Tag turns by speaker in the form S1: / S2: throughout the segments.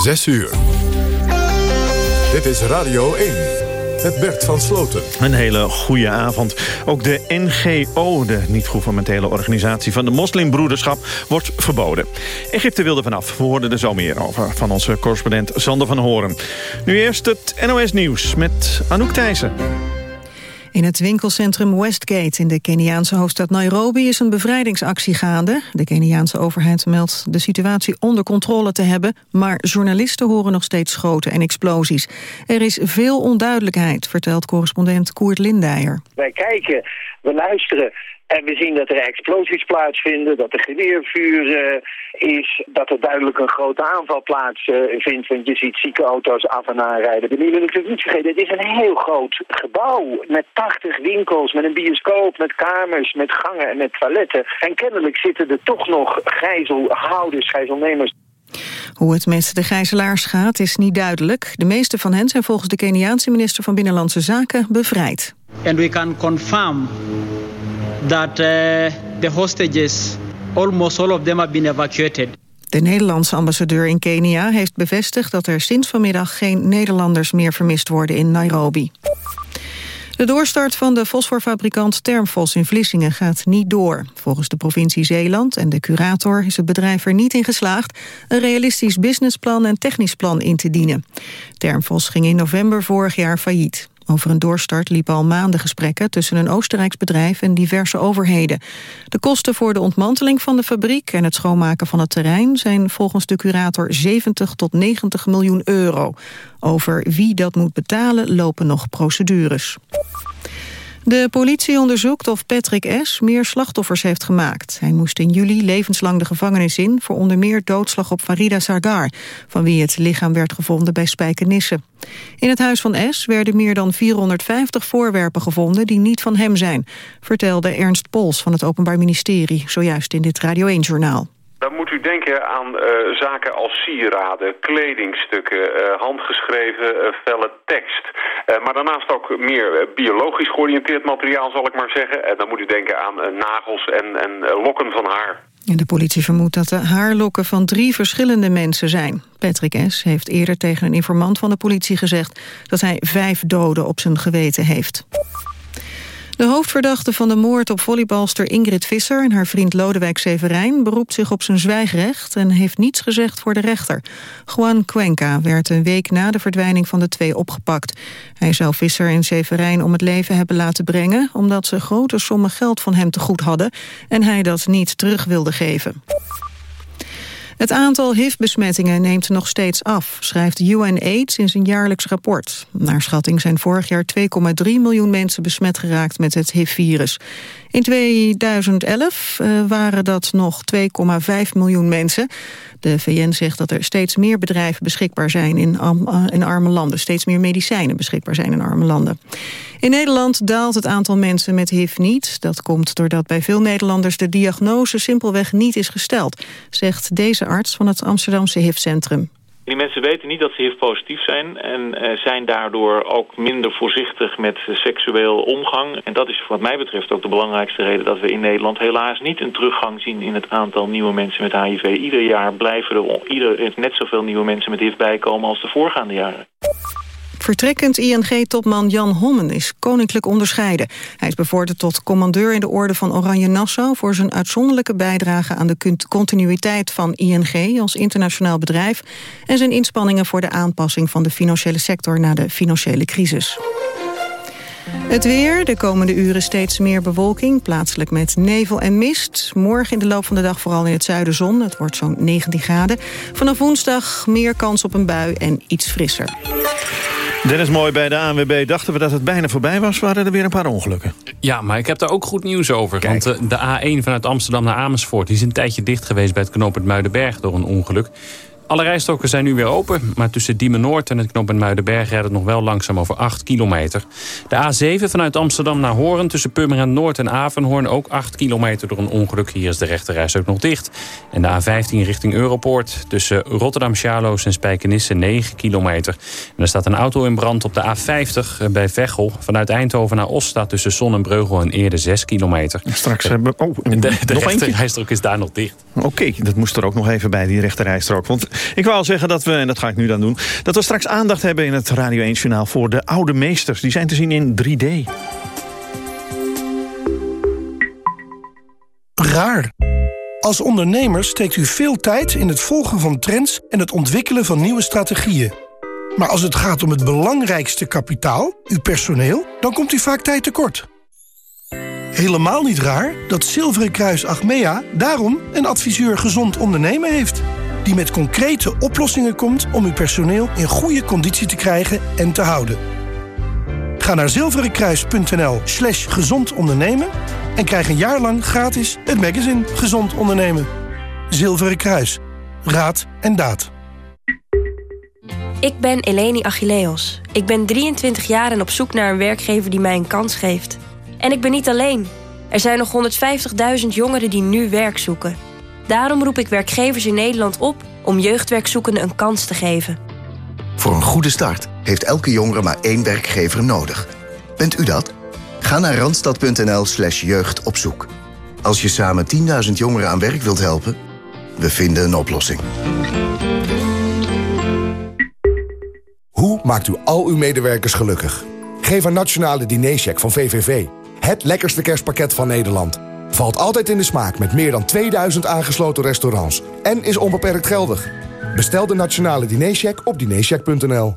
S1: 6 uur. Dit is Radio 1 met Bert van Sloten.
S2: Een hele goede avond. Ook de NGO, de niet-governementele organisatie van de moslimbroederschap, wordt verboden. Egypte wilde vanaf. We hoorden er zo meer over van onze correspondent Sander van Horen. Nu eerst het NOS Nieuws met Anouk Thijssen.
S3: In het winkelcentrum Westgate in de Keniaanse hoofdstad Nairobi is een bevrijdingsactie gaande. De Keniaanse overheid meldt de situatie onder controle te hebben, maar journalisten horen nog steeds schoten en explosies. Er is veel onduidelijkheid, vertelt correspondent Koert Lindijer.
S4: Wij kijken, we luisteren en we zien dat er explosies plaatsvinden, dat er geweervuur uh, is, dat er duidelijk een grote aanval plaatsvindt. want je ziet zieke auto's af en aanrijden. Maar je wil natuurlijk niet vergeten, het is een heel groot gebouw met 80 winkels, met een bioscoop, met kamers, met gangen en met toiletten. En kennelijk zitten er toch nog gijzelhouders, gijzelnemers.
S3: Hoe het met de gijzelaars gaat is niet duidelijk. De meeste van hen zijn volgens de Keniaanse minister van Binnenlandse Zaken bevrijd.
S5: And we can confirm that uh, the hostages, almost all of them have been evacuated.
S3: De Nederlandse ambassadeur in Kenia heeft bevestigd dat er sinds vanmiddag geen Nederlanders meer vermist worden in Nairobi. De doorstart van de fosforfabrikant Termfos in Vlissingen gaat niet door. Volgens de provincie Zeeland en de curator is het bedrijf er niet in geslaagd... een realistisch businessplan en technisch plan in te dienen. Termfos ging in november vorig jaar failliet. Over een doorstart liepen al maanden gesprekken tussen een Oostenrijks bedrijf en diverse overheden. De kosten voor de ontmanteling van de fabriek en het schoonmaken van het terrein zijn volgens de curator 70 tot 90 miljoen euro. Over wie dat moet betalen lopen nog procedures. De politie onderzoekt of Patrick S. meer slachtoffers heeft gemaakt. Hij moest in juli levenslang de gevangenis in... voor onder meer doodslag op Farida Sargar... van wie het lichaam werd gevonden bij Spijkenisse. In het huis van S. werden meer dan 450 voorwerpen gevonden... die niet van hem zijn, vertelde Ernst Pols van het Openbaar Ministerie... zojuist in dit Radio 1-journaal.
S6: Dan moet u denken aan uh, zaken als sieraden, kledingstukken, uh, handgeschreven uh, felle tekst. maar daarnaast ook meer biologisch georiënteerd materiaal, zal ik maar zeggen. En dan moet u denken aan nagels en, en lokken van haar.
S3: De politie vermoedt dat de haarlokken van drie verschillende mensen zijn. Patrick S. heeft eerder tegen een informant van de politie gezegd... dat hij vijf doden op zijn geweten heeft. De hoofdverdachte van de moord op volleybalster Ingrid Visser... en haar vriend Lodewijk Severijn beroept zich op zijn zwijgrecht... en heeft niets gezegd voor de rechter. Juan Cuenca werd een week na de verdwijning van de twee opgepakt. Hij zou Visser en Severijn om het leven hebben laten brengen... omdat ze grote sommen geld van hem te goed hadden... en hij dat niet terug wilde geven. Het aantal HIV-besmettingen neemt nog steeds af, schrijft UNAIDS in zijn jaarlijks rapport. Naar schatting zijn vorig jaar 2,3 miljoen mensen besmet geraakt met het HIV-virus. In 2011 uh, waren dat nog 2,5 miljoen mensen. De VN zegt dat er steeds meer bedrijven beschikbaar zijn in, uh, in arme landen. Steeds meer medicijnen beschikbaar zijn in arme landen. In Nederland daalt het aantal mensen met HIV niet. Dat komt doordat bij veel Nederlanders de diagnose simpelweg niet is gesteld, zegt deze arts van het Amsterdamse HIV-centrum.
S7: Die mensen weten niet dat ze HIV-positief zijn en uh, zijn daardoor ook minder voorzichtig met seksueel omgang. En dat is wat mij betreft ook de belangrijkste reden dat we in Nederland helaas niet een teruggang zien in het aantal nieuwe mensen met HIV. Ieder jaar blijven er ieder, net zoveel nieuwe mensen met HIV bijkomen als de voorgaande jaren.
S3: Vertrekkend ING-topman Jan Hommen is koninklijk onderscheiden. Hij is bevorderd tot commandeur in de orde van Oranje Nassau... voor zijn uitzonderlijke bijdrage aan de continuïteit van ING als internationaal bedrijf... en zijn inspanningen voor de aanpassing van de financiële sector na de financiële crisis. Het weer, de komende uren steeds meer bewolking, plaatselijk met nevel en mist. Morgen in de loop van de dag vooral in het zuiden zon, het wordt zo'n 19 graden. Vanaf woensdag meer kans op een bui en iets frisser.
S2: Dennis Mooi bij de ANWB. Dachten we dat het bijna voorbij was, waren er weer een paar ongelukken.
S8: Ja, maar ik heb daar ook goed nieuws over. Kijk. Want de A1 vanuit Amsterdam naar Amersfoort... die is een tijdje dicht geweest bij het knooppunt Muidenberg door een ongeluk. Alle rijstroken zijn nu weer open, maar tussen Diemen Noord en het knooppunt Muidenberg rijdt het nog wel langzaam over 8 kilometer. De A7 vanuit Amsterdam naar Hoorn tussen Purmerend Noord en Avenhoorn ook 8 kilometer door een ongeluk. Hier is de rechterreis ook nog dicht. En de A15 richting Europoort tussen Rotterdam, Charloes en Spijkenisse 9 kilometer. En er staat een auto in brand op de A50 bij Veghel. Vanuit Eindhoven naar Os staat tussen Sonnenbreugel en Eerde 6 kilometer.
S2: Straks hebben oh,
S8: de, de rechterrijstrook is daar nog dicht.
S2: Oké, okay, dat moest er ook nog even bij, die rechterrijstrook. Want Ik wou al zeggen dat we, en dat ga ik nu dan doen... dat we straks aandacht hebben in het Radio 1-journaal... voor de oude meesters. Die zijn te zien in 3D.
S9: Raar. Als ondernemer steekt u veel tijd in het volgen van trends... en het ontwikkelen van nieuwe strategieën. Maar als het gaat om het belangrijkste kapitaal, uw personeel... dan komt u vaak tijd tekort. Helemaal niet raar dat Zilveren Kruis Achmea daarom een adviseur gezond ondernemen heeft. Die met concrete oplossingen komt om uw personeel in goede conditie te krijgen en te houden. Ga naar zilverenkruis.nl slash gezond ondernemen en krijg een jaar lang gratis het magazine Gezond Ondernemen. Zilveren Kruis. Raad en daad.
S10: Ik ben Eleni Achilleos. Ik ben 23 jaar en op zoek naar een werkgever die mij een kans geeft. En ik ben niet alleen. Er zijn nog 150.000 jongeren die nu werk zoeken. Daarom roep ik werkgevers in Nederland op om jeugdwerkzoekenden een kans te geven.
S11: Voor een goede start heeft elke jongere maar één werkgever nodig. Bent u dat? Ga naar randstad.nl slash jeugdopzoek. Als je samen 10.000 jongeren aan werk wilt helpen, we vinden een oplossing.
S12: Hoe maakt u al uw medewerkers gelukkig? Geef een nationale dinercheck van VVV. Het lekkerste kerstpakket van Nederland. Valt altijd in de smaak met meer dan 2000 aangesloten restaurants. En is onbeperkt geldig. Bestel de nationale dinercheck op dinercheck.nl.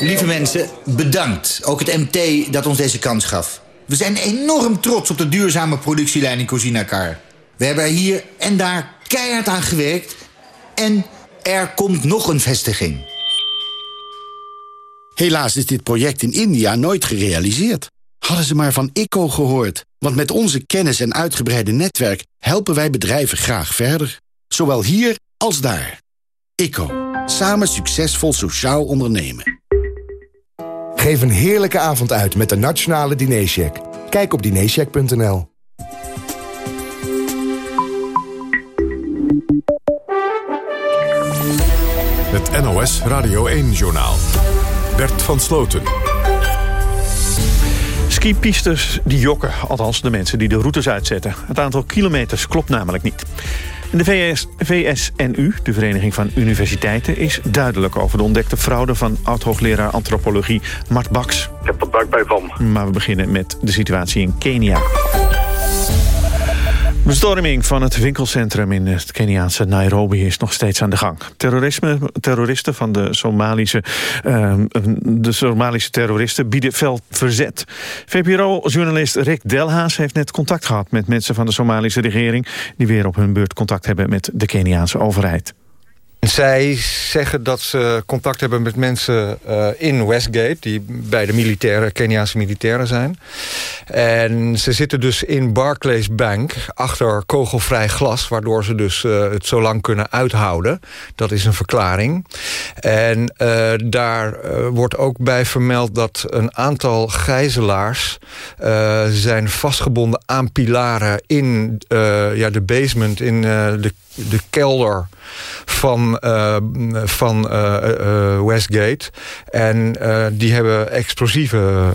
S13: Lieve mensen, bedankt. Ook het MT dat ons deze kans gaf. We zijn enorm trots op de duurzame productielijn in Cozinacar. We hebben er hier en daar keihard aan gewerkt. En er komt nog een vestiging.
S14: Helaas is dit project in India nooit gerealiseerd. Hadden ze maar van ICO gehoord. Want met onze kennis en uitgebreide netwerk... helpen wij bedrijven graag verder. Zowel hier als daar. ICO. Samen succesvol sociaal ondernemen.
S12: Geef een heerlijke avond uit met de Nationale Dinercheck. Kijk op dinercheck.nl.
S1: Het NOS Radio 1-journaal. Bert van Sloten.
S2: Skipistes die jokken, althans de mensen die de routes uitzetten. Het aantal kilometers klopt namelijk niet. De VS, VSNU, de Vereniging van Universiteiten... is duidelijk over de ontdekte fraude van oud-hoogleraar antropologie Mart Baks.
S6: Ik heb er buik bij van.
S2: Maar we beginnen met de situatie in Kenia. Bestorming van het winkelcentrum in het Keniaanse Nairobi is nog steeds aan de gang. Terrorisme, terroristen van de Somalische, uh, de Somalische terroristen bieden fel verzet. VPRO-journalist Rick Delhaas heeft net contact gehad met mensen van de Somalische regering... die weer op hun beurt contact hebben met de Keniaanse overheid.
S15: Zij zeggen dat ze contact hebben met mensen uh, in Westgate... die bij de militairen, Keniaanse militairen zijn. En ze zitten dus in Barclays Bank achter kogelvrij glas... waardoor ze dus uh, het zo lang kunnen uithouden. Dat is een verklaring. En uh, daar wordt ook bij vermeld dat een aantal gijzelaars... zijn vastgebonden aan pilaren in ja, de basement, in de, de kelder van, uh, van uh, Westgate. En die hebben explosieven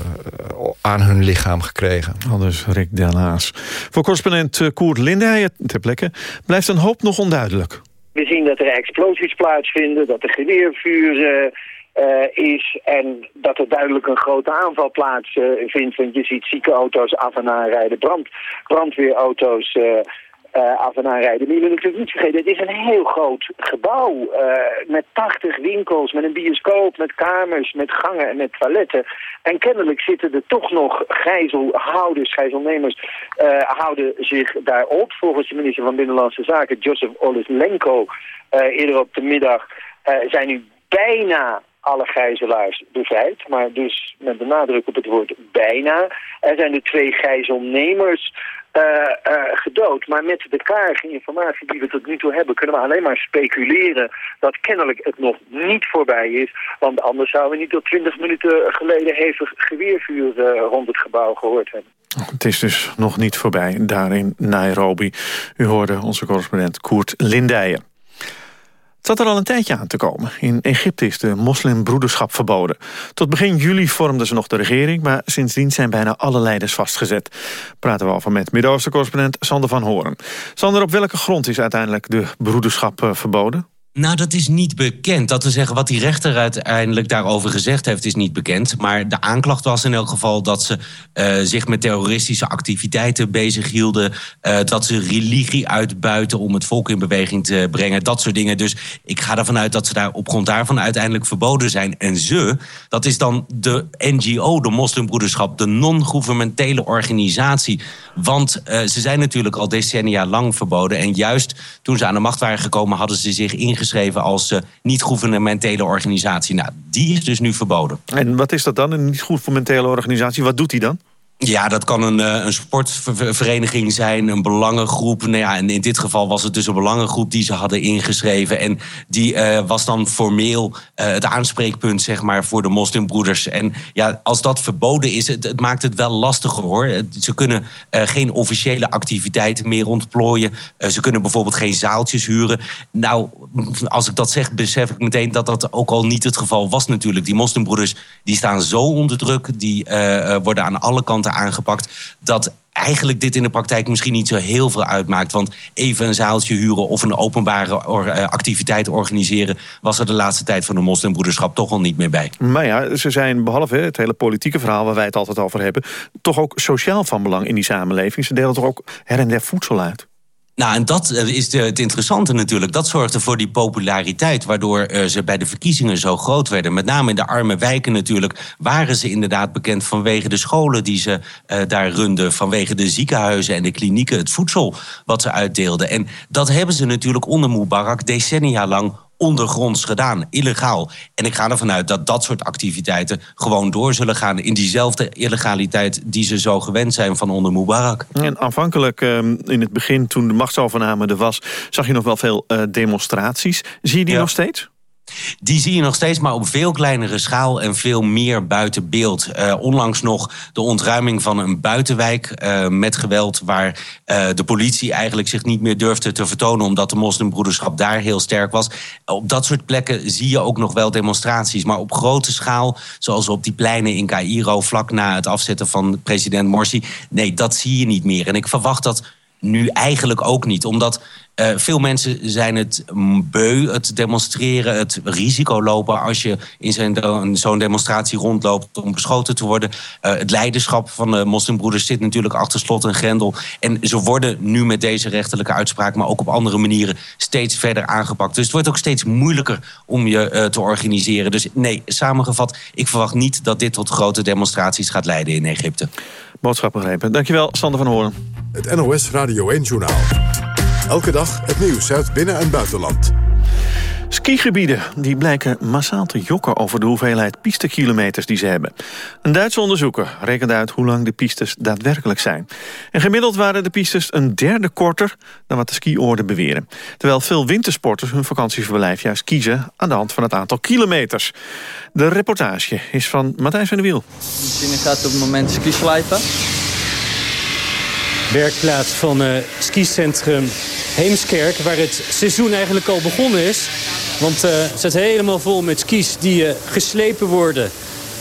S15: aan hun lichaam gekregen.
S2: Anders Rick Delaas. Voor correspondent Koert Lindeijen ter plekke blijft een hoop nog onduidelijk.
S4: We zien dat er explosies plaatsvinden, dat er geweervuur is en dat er duidelijk een grote aanval plaatsvindt. want je ziet zieke auto's af en aan rijden, brand, brandweerauto's uh, af en aan rijden. Maar je moet natuurlijk niet vergeten, het is een heel groot gebouw. Uh, met 80 winkels, met een bioscoop, met kamers, met gangen en met toiletten. En kennelijk zitten er toch nog gijzelhouders, gijzelnemers, uh, houden zich daarop. Volgens de minister van Binnenlandse Zaken, Joseph Oleslenko, eerder op de middag, zijn nu bijna alle gijzelaars bevrijd. Maar dus met de nadruk op het woord bijna. Er zijn er twee gijzelnemers gedood. Maar met de karige informatie die we tot nu toe hebben... kunnen we alleen maar speculeren dat kennelijk het nog niet voorbij is. Want anders zouden we niet tot 20 minuten geleden hevig geweervuur rond het gebouw gehoord hebben.
S2: Het is dus nog niet voorbij daar in Nairobi. U hoorde onze correspondent Koert Lindijen. Het zat er al een tijdje aan te komen. In Egypte is de moslimbroederschap verboden. Tot begin juli vormden ze nog de regering... maar sindsdien zijn bijna alle leiders vastgezet. Praten we over met Midden-Oosten-correspondent Sander van Horen. Sander, op welke grond is uiteindelijk de broederschap uh, verboden?
S16: Nou, dat is niet bekend. Dat we zeggen, wat die rechter uiteindelijk daarover gezegd heeft, is niet bekend. Maar de aanklacht was in elk geval dat ze uh, zich met terroristische activiteiten bezighielden. Uh, dat ze religie uitbuiten om het volk in beweging te brengen. Dat soort dingen. Dus ik ga ervan uit dat ze daar op grond daarvan uiteindelijk verboden zijn. En ze, dat is dan de NGO, de Moslimbroederschap, de non-governementele organisatie. Want uh, ze zijn natuurlijk al decennia lang verboden. En juist toen ze aan de macht waren gekomen, hadden ze zich ingeschreven als uh, niet-gouvernementele organisatie. Nou, die is dus nu verboden.
S2: En wat is dat dan, een niet-gouvernementele organisatie? Wat doet die dan?
S16: Ja, dat kan een, eh, een sportvereniging zijn, een belangengroep. Nou ja, en in dit geval was het dus een belangengroep die ze hadden ingeschreven. En die uh, was dan formeel uh, het aanspreekpunt, zeg maar, voor de moslimbroeders. En ja, als dat verboden is, het, het maakt het wel lastiger hoor. Ze kunnen geen officiële activiteiten meer ontplooien. ze kunnen bijvoorbeeld geen zaaltjes huren. Nou, als ik dat zeg, besef ik meteen dat dat ook al niet het geval was natuurlijk. Die moslimbroeders die staan zo onder druk, die worden aan alle kanten aangepakt. Dat eigenlijk dit in de praktijk misschien niet zo heel veel uitmaakt. Want even een zaaltje huren of een openbare eh, activiteit organiseren... was er de laatste tijd van de moslimbroederschap toch al niet meer bij.
S2: Maar ja, ze zijn behalve het hele politieke verhaal... waar wij het altijd over hebben... toch ook sociaal van belang in die samenleving. Ze delen toch ook her en der voedsel uit?
S16: Nou, en dat eh, is de, het interessante natuurlijk. Dat zorgde voor die populariteit, waardoor uh, ze bij de verkiezingen zo groot werden. Met name in de arme wijken natuurlijk waren ze inderdaad bekend vanwege de scholen die ze uh, daar runden, vanwege de ziekenhuizen en de klinieken, het voedsel wat ze uitdeelden. En dat hebben ze natuurlijk onder Mubarak decennia lang ondergronds gedaan, illegaal. En ik ga ervan uit dat dat soort activiteiten gewoon door zullen gaan... in diezelfde illegaliteit die ze zo gewend zijn van onder Mubarak.
S2: En aanvankelijk, ehm, in het begin, toen de machtsovername er was... zag je nog wel veel uh, demonstraties. Zie je die ja. nog steeds?
S16: Die zie je nog steeds, maar op veel kleinere schaal en veel meer buiten beeld. Uh, onlangs nog de ontruiming van een buitenwijk uh, met geweld... waar uh, de politie eigenlijk zich niet meer durfde te vertonen... omdat de moslimbroederschap daar heel sterk was. Op dat soort plekken zie je ook nog wel demonstraties. Maar op grote schaal, zoals op die pleinen in Cairo... vlak na het afzetten van president Morsi... nee, dat zie je niet meer. En ik verwacht dat nu eigenlijk ook niet. Omdat uh, veel mensen zijn het beu, het demonstreren, het risico lopen... als je in zo'n demonstratie rondloopt om beschoten te worden. Uh, het leiderschap van de moslimbroeders zit natuurlijk achter slot en grendel. En ze worden nu met deze rechterlijke uitspraak... maar ook op andere manieren steeds verder aangepakt. Dus het wordt ook steeds moeilijker om je uh, te organiseren. Dus nee, samengevat, ik verwacht niet dat dit tot grote demonstraties gaat leiden in Egypte.
S2: Boodschap begrepen. Dankjewel, Sander van Hoorn.
S1: Het NOS Radio 1-journaal. Elke dag het nieuws uit binnen- en buitenland.
S2: Skigebieden die blijken massaal te jokken over de hoeveelheid pistekilometers die ze hebben. Een Duitse onderzoeker rekent uit hoe lang de pistes daadwerkelijk zijn. En gemiddeld waren de pistes een derde korter dan wat de skioorden beweren. Terwijl veel wintersporters hun vakantieverblijf juist kiezen aan de hand van het aantal kilometers. De reportage is van Matthijs van der Wiel.
S17: Misschien gaat op het moment skislijpen.
S18: Werkplaats van uh, skicentrum Heemskerk, waar het seizoen eigenlijk al begonnen is. Want uh, het staat helemaal vol met skis die uh, geslepen worden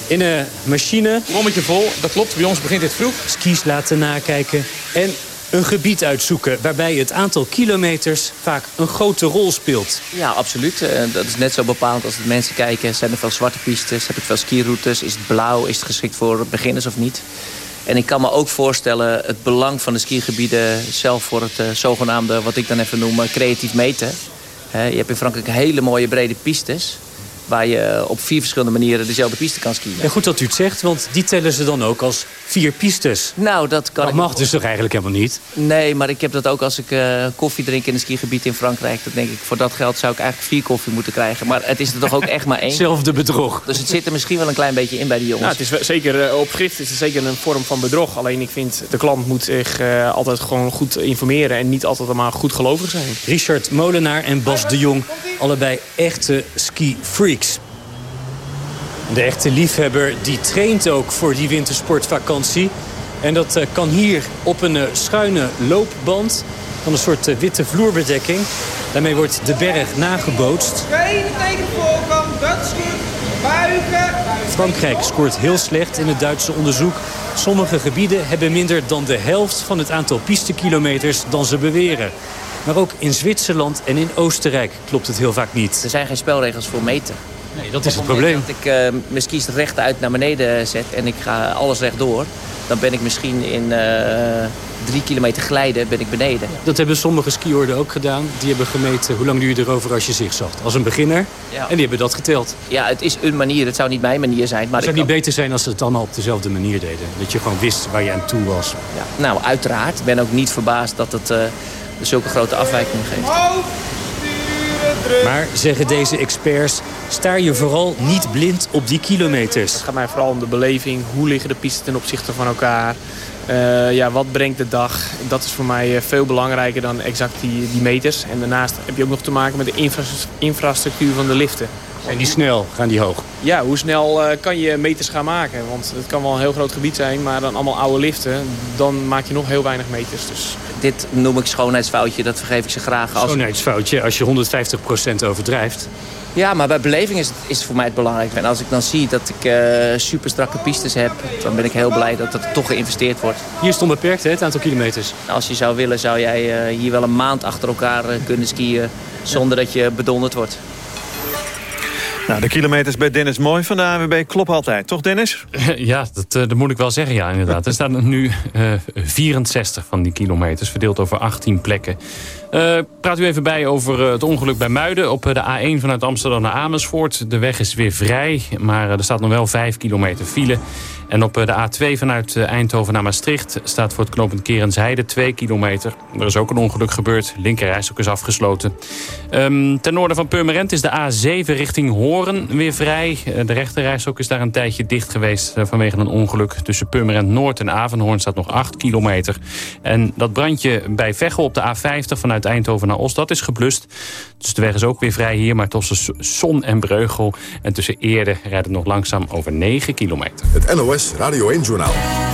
S18: in een machine.
S19: Rommetje vol, dat klopt. Bij ons begint dit vroeg.
S18: Skis laten nakijken en een gebied uitzoeken... waarbij het aantal kilometers vaak een grote rol speelt.
S17: Ja, absoluut. Uh, dat is net zo bepaald als de mensen kijken. Zijn er veel zwarte pistes? Heb ik veel skiroutes? Is het blauw? Is het geschikt voor beginners of niet? En ik kan me ook voorstellen het belang van de skigebieden... zelf voor het uh, zogenaamde, wat ik dan even noem, creatief meten. Je hebt in Frankrijk hele mooie brede pistes waar je op vier verschillende manieren dezelfde piste kan skiën.
S18: En goed dat u het zegt, want die tellen ze dan ook als vier pistes.
S17: Nou, dat kan
S18: dat
S17: ik...
S18: mag dus toch eigenlijk helemaal niet?
S17: Nee, maar ik heb dat ook als ik uh, koffie drink in een skigebied in Frankrijk. Dan denk ik, voor dat geld zou ik eigenlijk vier koffie moeten krijgen. Maar het is er toch ook echt maar één.
S18: Zelfde bedrog.
S17: Dus het zit er misschien wel een klein beetje in bij die jongens.
S19: Nou, het is zeker, uh, op gift is het zeker een vorm van bedrog. Alleen ik vind, de klant moet zich uh, altijd gewoon goed informeren... en niet altijd maar goed gelovig zijn.
S18: Richard Molenaar en Bas de Jong, allebei echte ski-freaks. De echte liefhebber die traint ook voor die wintersportvakantie. En dat uh, kan hier op een uh, schuine loopband van een soort uh, witte vloerbedekking. Daarmee wordt de berg nagebootst.
S20: Geen tegen de voorkant, dat. Buigen.
S18: Frankrijk scoort heel slecht in het Duitse onderzoek. Sommige gebieden hebben minder dan de helft van het aantal pistekilometers dan ze beweren. Maar ook in Zwitserland en in Oostenrijk klopt het heel vaak niet.
S17: Er zijn geen spelregels voor meten.
S18: Nee, dat is het probleem.
S17: Dat ik uh, mijn skis rechtuit naar beneden zet en ik ga alles rechtdoor... dan ben ik misschien in uh, drie kilometer glijden ben ik beneden.
S18: Dat hebben sommige skiorden ook gedaan. Die hebben gemeten hoe lang duur je erover als je zigzagt. Als een beginner.
S17: Ja.
S18: En die hebben dat geteld.
S17: Ja, het is een manier. Het zou niet mijn manier zijn. Maar
S18: Het zou niet beter zijn als ze het dan al op dezelfde manier deden. Dat je gewoon wist waar je aan toe was.
S17: Ja. Nou, uiteraard. Ik ben ook niet verbaasd dat het uh, zulke grote afwijkingen geeft.
S18: Maar, zeggen deze experts, staar je vooral niet blind op die kilometers.
S19: Het gaat mij vooral om de beleving. Hoe liggen de pistes ten opzichte van elkaar? Uh, ja, wat brengt de dag? Dat is voor mij eh, veel belangrijker dan exact die, die meters. En daarnaast heb je ook nog te maken met de infra infrastructuur van de liften.
S18: En die snel? Gaan die hoog?
S19: Ja, hoe snel uh, kan je meters gaan maken? Want het kan wel een heel groot gebied zijn, maar dan allemaal oude liften. Dan maak je nog heel weinig meters. Dus.
S17: Dit noem ik schoonheidsfoutje, dat vergeef ik ze graag. Als...
S18: Schoonheidsfoutje, als je 150% overdrijft.
S17: Ja, maar bij beleving is, is voor mij het belangrijk. En als ik dan zie dat ik uh, super strakke pistes heb... dan ben ik heel blij dat er toch geïnvesteerd wordt.
S18: Hier is het onbeperkt, hè, het aantal kilometers.
S17: Als je zou willen, zou jij uh, hier wel een maand achter elkaar uh, kunnen skiën... zonder ja. dat je bedonderd wordt.
S2: Nou, de kilometers bij Dennis Mooi van de AWB kloppen altijd. Toch, Dennis?
S8: Ja, dat, dat moet ik wel zeggen, ja, inderdaad. Er staan nu 64 van die kilometers, verdeeld over 18 plekken. Uh, praat u even bij over het ongeluk bij Muiden op de A1 vanuit Amsterdam naar Amersfoort. De weg is weer vrij, maar er staat nog wel 5 kilometer file. En op de A2 vanuit Eindhoven naar Maastricht staat voor het knooppunt Kerensheide 2 kilometer. Er is ook een ongeluk gebeurd. Linkerrijstok is afgesloten. Um, ten noorden van Purmerend is de A7 richting Hoorn weer vrij. De rechterrijstok is daar een tijdje dicht geweest vanwege een ongeluk. Tussen Purmerend Noord en Avenhoorn staat nog 8 kilometer. En dat brandje bij Veghel op de A50 vanuit Eindhoven naar Os, dat is geblust. Dus de weg is ook weer vrij hier, maar tussen Son en Breugel. En tussen Eerde rijdt het nog langzaam over 9 kilometer.
S1: Het NOS Radio 1-journaal.
S21: San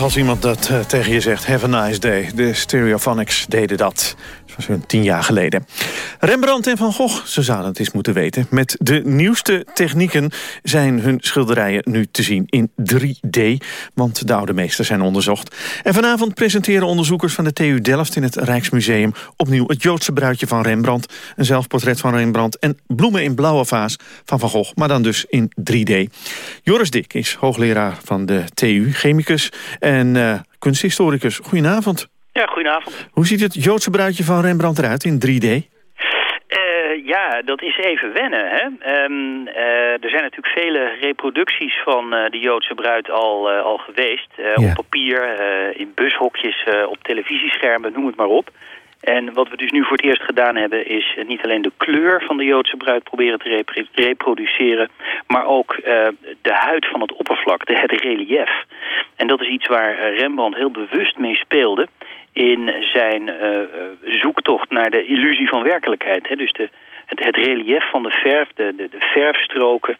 S2: als iemand dat uh, tegen je zegt. Have a nice day. De Stereophonics deden dat. Dat was een tien jaar geleden. Rembrandt en Van Gogh, ze zouden het eens moeten weten. Met de nieuwste technieken zijn hun schilderijen nu te zien in 3D. Want de oude meesters zijn onderzocht. En vanavond presenteren onderzoekers van de TU Delft in het Rijksmuseum... opnieuw het Joodse bruidje van Rembrandt. Een zelfportret van Rembrandt en bloemen in blauwe vaas van Van Gogh. Maar dan dus in 3D. Joris Dik is hoogleraar van de TU, chemicus en uh, kunsthistoricus. Goedenavond.
S22: Ja, goedenavond.
S2: Hoe ziet het Joodse bruidje van Rembrandt eruit in 3D?
S22: Ja, dat is even wennen. Hè? Um, uh, er zijn natuurlijk vele reproducties van uh, de Joodse bruid al, al geweest. Ja. Op papier, in bushokjes, op televisieschermen, noem het maar op. En wat we dus nu voor het eerst gedaan hebben... is niet alleen de kleur van de Joodse bruid proberen te repro reproduceren... maar ook uh, de huid van het oppervlak, de, het relief. En dat is iets waar Rembrandt heel bewust mee speelde... in zijn uh, zoektocht naar de illusie van werkelijkheid. Hè? Dus de, het, het, relief van de verf, de, de, de verfstroken...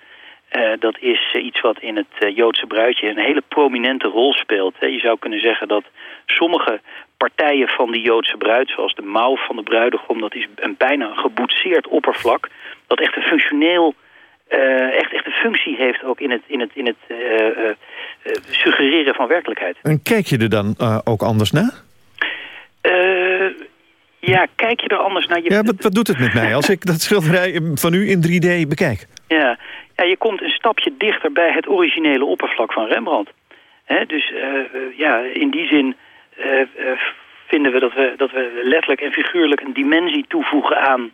S22: Uh, dat is uh, iets wat in het uh, Joodse bruidje een hele prominente rol speelt. Hè. Je zou kunnen zeggen dat sommige partijen van de Joodse bruid, zoals de mouw van de bruidegom, dat is een bijna geboetseerd oppervlak, dat echt een functioneel, echt, echt een functie heeft ook in het, in het, in het suggereren van werkelijkheid.
S2: En kijk je er dan ook anders naar?
S22: Ja, kijk je er anders naar? Je...
S2: Ja, wat, wat doet het met mij als ik dat schilderij van u in 3D bekijk?
S22: Ja, ja, je komt een stapje dichter bij het originele oppervlak van Rembrandt. He, dus uh, ja, in die zin uh, uh, vinden we dat, we dat we letterlijk en figuurlijk een dimensie toevoegen aan,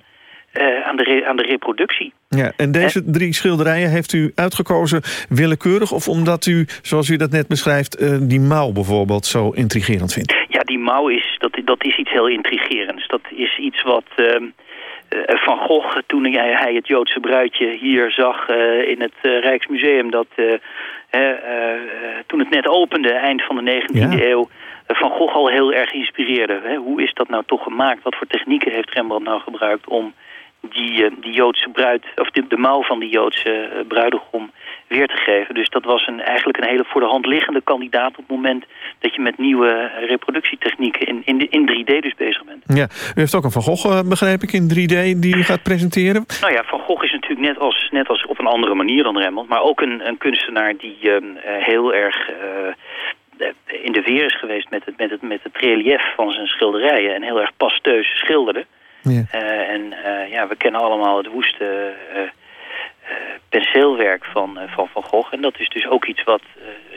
S22: aan, de, aan de reproductie.
S2: Ja, en deze drie schilderijen heeft u uitgekozen willekeurig... of omdat u, zoals u dat net beschrijft, die mouw bijvoorbeeld zo intrigerend vindt?
S22: Ja, die mouw is, dat, is iets heel intrigerends. Dat is iets wat... Ehm, uh, Van Gogh, toen hij, hij, het Joodse bruidje hier zag uh, in het uh, Rijksmuseum... dat toen het net opende, eind van de 19e ja. eeuw... Van Gogh al heel erg inspireerde. Hè? Hoe is dat nou toch gemaakt? Wat voor technieken heeft Rembrandt nou gebruikt om die, die Joodse bruid... of de, de mouw van die Joodse bruidegom weer te geven. Dus dat was een, eigenlijk een hele voor de hand liggende kandidaat... op het moment dat je met nieuwe reproductietechnieken in, in, in 3D dus bezig bent.
S2: Ja, u heeft ook een Van Gogh, begrijp ik, in 3D die u gaat presenteren?
S22: Nou ja, Van Gogh is natuurlijk net als, net als op een andere manier dan Rembrandt... maar ook een, een kunstenaar die uh, heel erg... Uh, in de weer is geweest met het, met, het, met het relief van zijn schilderijen... en heel erg pasteus schilderde. Ja. Uh, en ja, we kennen allemaal het woeste penseelwerk van, van Van Gogh. En dat is dus ook iets wat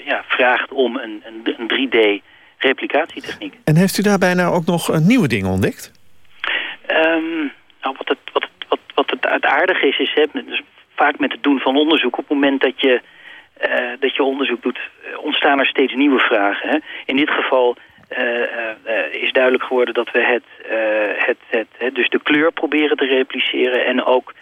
S22: ja, vraagt om een, een, een 3D replicatietechniek.
S2: En heeft u daarbij nou ook nog nieuwe dingen ontdekt?
S22: Um, nou, wat, het, wat, het, wat, wat het, het aardige is, is hè, dus vaak met het doen van onderzoek... op het moment dat je, uh, dat je onderzoek doet, ontstaan er steeds nieuwe vragen. Hè. In dit geval uh, uh, is duidelijk geworden dat we het, het, het, dus de kleur proberen te repliceren... en ook ehm,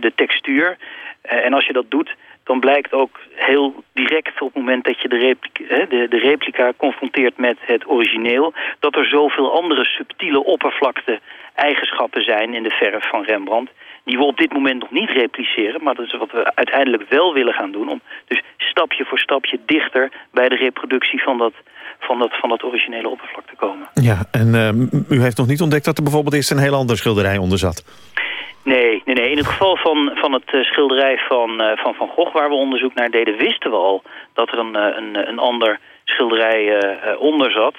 S22: de textuur. en als je dat doet dan blijkt ook heel direct op het moment dat je de replica, de, de replica confronteert met het origineel... dat er zoveel andere subtiele oppervlakte eigenschappen zijn in de verf van Rembrandt... die we op dit moment nog niet repliceren, maar dat is wat we uiteindelijk wel willen gaan doen... om dus stapje voor stapje dichter bij de reproductie van dat, van dat, van dat originele oppervlak te komen.
S2: Ja, en uh, u heeft nog niet ontdekt dat er bijvoorbeeld eerst een heel ander schilderij onder zat?
S22: Nee, nee, nee. in het geval van, van het uh, schilderij van, uh, van Van Gogh... waar we onderzoek naar deden, wisten we al dat er een, uh, een, een ander schilderij onder zat.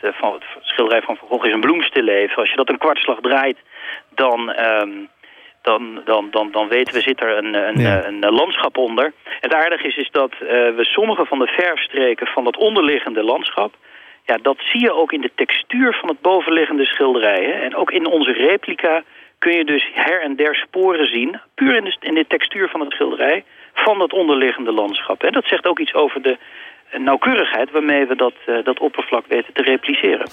S22: het, van, het schilderij van Van Gogh is een bloemstilleven. Als je dat een kwartslag draait, dan, um, dan, dan, dan, dan weten we zit er een, een, ja. een, een landschap onder. Het aardige is, is dat we sommige van de verfstreken van dat onderliggende landschap... Ja, dat zie je ook in de textuur van het bovenliggende schilderij. Hè? En ook in onze replica kun je dus her en der sporen zien... puur in de, in de textuur van het schilderij... van dat onderliggende landschap. En dat zegt ook iets over de nauwkeurigheid... waarmee we dat, uh, dat oppervlak weten te repliceren.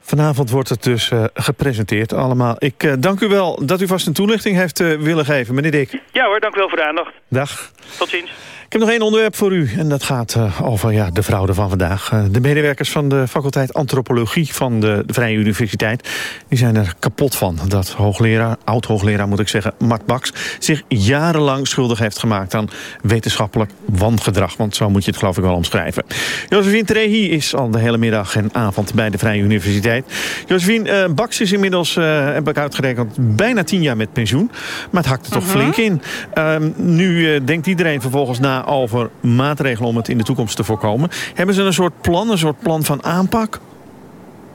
S2: Vanavond wordt het dus uh, gepresenteerd allemaal. Ik uh, dank u wel dat u vast een toelichting heeft willen geven, meneer Dick.
S22: Ja hoor, dank u wel voor de aandacht.
S2: Dag.
S22: Tot ziens.
S2: Ik heb nog één onderwerp voor u en dat gaat uh, over ja, de fraude van vandaag. Uh, de medewerkers van de faculteit Antropologie van de, Vrije Universiteit... die zijn er kapot van dat hoogleraar, oud-hoogleraar moet ik zeggen... Mart Baks zich jarenlang schuldig heeft gemaakt aan wetenschappelijk wangedrag. Want zo moet je het geloof ik wel omschrijven. Josephine Trehi is al de hele middag en avond bij de Vrije Universiteit. Josephine, uh, Baks is inmiddels, heb ik uitgerekend, bijna tien jaar met pensioen. Maar het hakt er toch
S23: Mhm.
S2: flink in. Ehm, nu denkt iedereen vervolgens na over maatregelen om het in de toekomst te voorkomen. Hebben ze een soort plan, een soort plan van aanpak?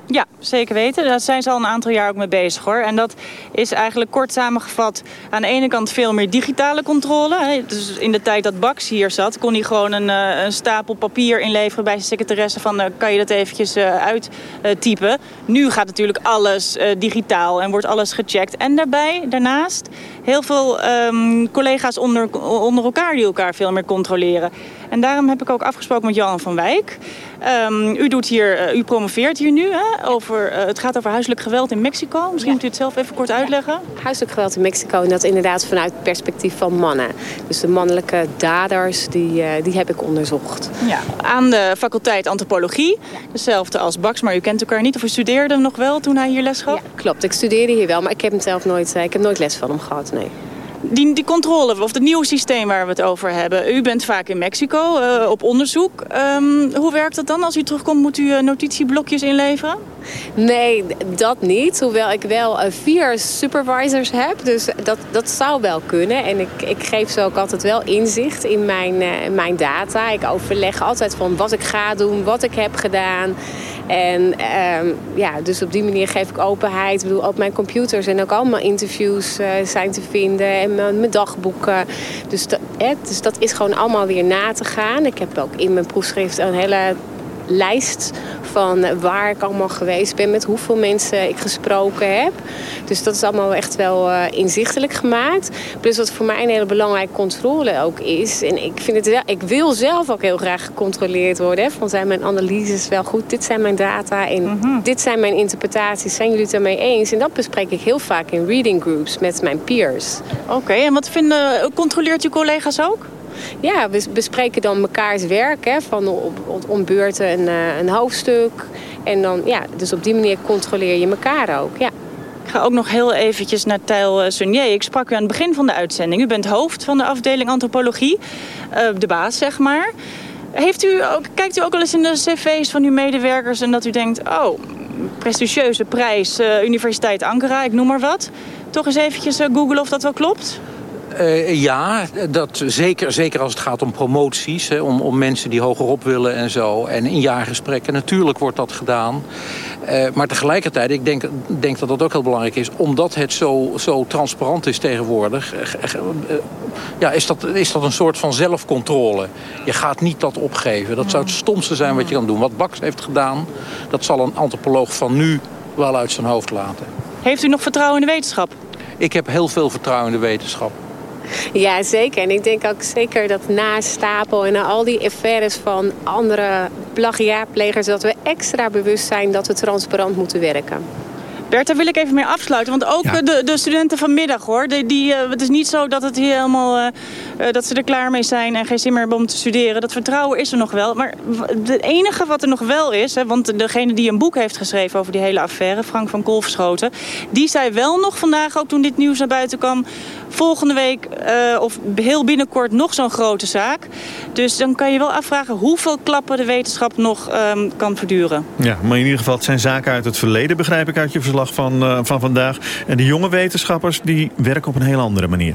S23: Ja, zeker weten. Daar zijn ze al een aantal jaar ook mee bezig hoor. En dat is eigenlijk kort samengevat aan de ene kant veel meer digitale controle. Dus in de tijd dat Bax hier zat, kon hij gewoon een, eh, een stapel papier inleveren bij zijn secretaresse van eh, kan je dat eventjes eh, uittypen. nu gaat natuurlijk alles digitaal en wordt alles gecheckt. En daarbij, daarnaast, heel veel ehm, collega's onder, onder elkaar die elkaar veel meer controleren. En daarom heb ik ook afgesproken met Johan van Wijk. Ehm, u, doet hier, eh, u promoveert hier nu. Hè, over, eh, het gaat over huiselijk geweld in Mexico. Misschien moet u het zelf even kort uitleggen.
S24: Huiselijk geweld in Mexico en dat inderdaad vanuit het perspectief van mannen. Dus de mannelijke daders, die, eh, die heb ik onderzocht.
S23: Ja, aan de faculteit antropologie. Dezelfde als Bax, maar u kent elkaar niet. Of u studeerde nog wel toen hij hier les gaf?
S24: Klopt, ik studeerde hier wel, maar ik heb hem zelf nooit, ik heb nooit les van hem gehad, nee.
S23: Die, die controle, of het nieuwe systeem waar we het over hebben. U bent vaak in Mexico eh, op onderzoek. Ehm, hoe werkt dat dan? Als u terugkomt moet u eh, notitieblokjes inleveren?
S24: Nee, dat niet. Hoewel ik wel eh, vier supervisors heb. Dus dat, dat zou wel kunnen. En ik, ik geef ze ook altijd wel inzicht in mijn, eh, mijn data. Ik overleg altijd van wat ik ga doen, wat ik heb gedaan. En ehm, ja, dus op die manier geef ik openheid. Ik bedoel, op mijn computer zijn ook allemaal interviews eh, zijn te vinden. En mijn, dagboeken. Dus dat, dus dat is gewoon allemaal weer na te gaan. Ik heb ook in mijn proefschrift een hele lijst van waar ik allemaal geweest ben, met hoeveel mensen ik gesproken heb. Dus dat is allemaal echt wel eh, inzichtelijk gemaakt. Plus wat voor mij een hele belangrijke controle ook is. En ik vind het wel, ik wil zelf ook heel graag gecontroleerd worden. Hè, van zijn mijn analyses wel goed? Dit zijn mijn data en dit zijn mijn interpretaties. Zijn jullie het ermee eens? En dat bespreek ik heel vaak in reading groups met mijn peers.
S23: Oké, en wat vinden, controleert uw collega's ook?
S24: Ja, we bespreken dan mekaars werk. Hè, van op, op, om beurten een, eh, een hoofdstuk. En dan, ja, dus op die manier controleer je elkaar ook, ja.
S23: Ik ga ook nog heel eventjes naar Tijl eh, Sunier. Ik sprak u aan het begin van de uitzending. U bent hoofd van de afdeling antropologie. eh, de baas, zeg maar. Heeft u ook, kijkt u ook wel eens in de cv's van uw medewerkers... en dat u denkt, oh, prestigieuze prijs, Universiteit Ankara, ik noem maar wat. Toch eens eventjes googlen of dat wel klopt?
S25: Eh, ja, dat zeker, zeker als het gaat om promoties. Hè, om, om mensen die hogerop willen en zo. En in jaargesprekken. Natuurlijk wordt dat gedaan. Eh, maar tegelijkertijd, ik denk, denk dat dat ook heel belangrijk is. Omdat het zo, zo transparant is tegenwoordig. eh, eh, eh, ja, is, dat, is dat een soort van zelfcontrole. Je gaat niet dat opgeven. Dat zou het stomste zijn wat je kan doen. Wat Bax heeft gedaan, dat zal een antropoloog van nu wel uit zijn hoofd laten.
S23: Heeft u nog vertrouwen in de wetenschap?
S25: Ik heb heel veel vertrouwen in de wetenschap.
S24: Ja, zeker. En ik denk ook zeker dat na Stapel en na al die affaires van andere plagiaatplegers... dat we extra bewust zijn dat we transparant moeten werken.
S23: Bert, daar wil ik even mee afsluiten. Want ook
S24: Ja.
S23: eh, de, de studenten vanmiddag, hoor. Die, die, eh, het is niet zo dat, het hier helemaal, eh, dat ze er klaar mee zijn en geen zin meer hebben om te studeren. Dat vertrouwen is er nog wel. Maar het enige wat er nog wel is... Hè, want degene die een boek heeft geschreven over die hele affaire... Frank van Kolverschoten... die zei wel nog vandaag, ook toen dit nieuws naar buiten kwam... volgende week of heel binnenkort nog zo'n grote zaak. Dus dan kan je wel afvragen hoeveel klappen de wetenschap nog ehm, kan verduren.
S2: Ja, maar in ieder geval, het zijn zaken uit het verleden, begrijp ik uit je verslag van, eh, van vandaag. En de jonge wetenschappers, die werken op een heel andere manier.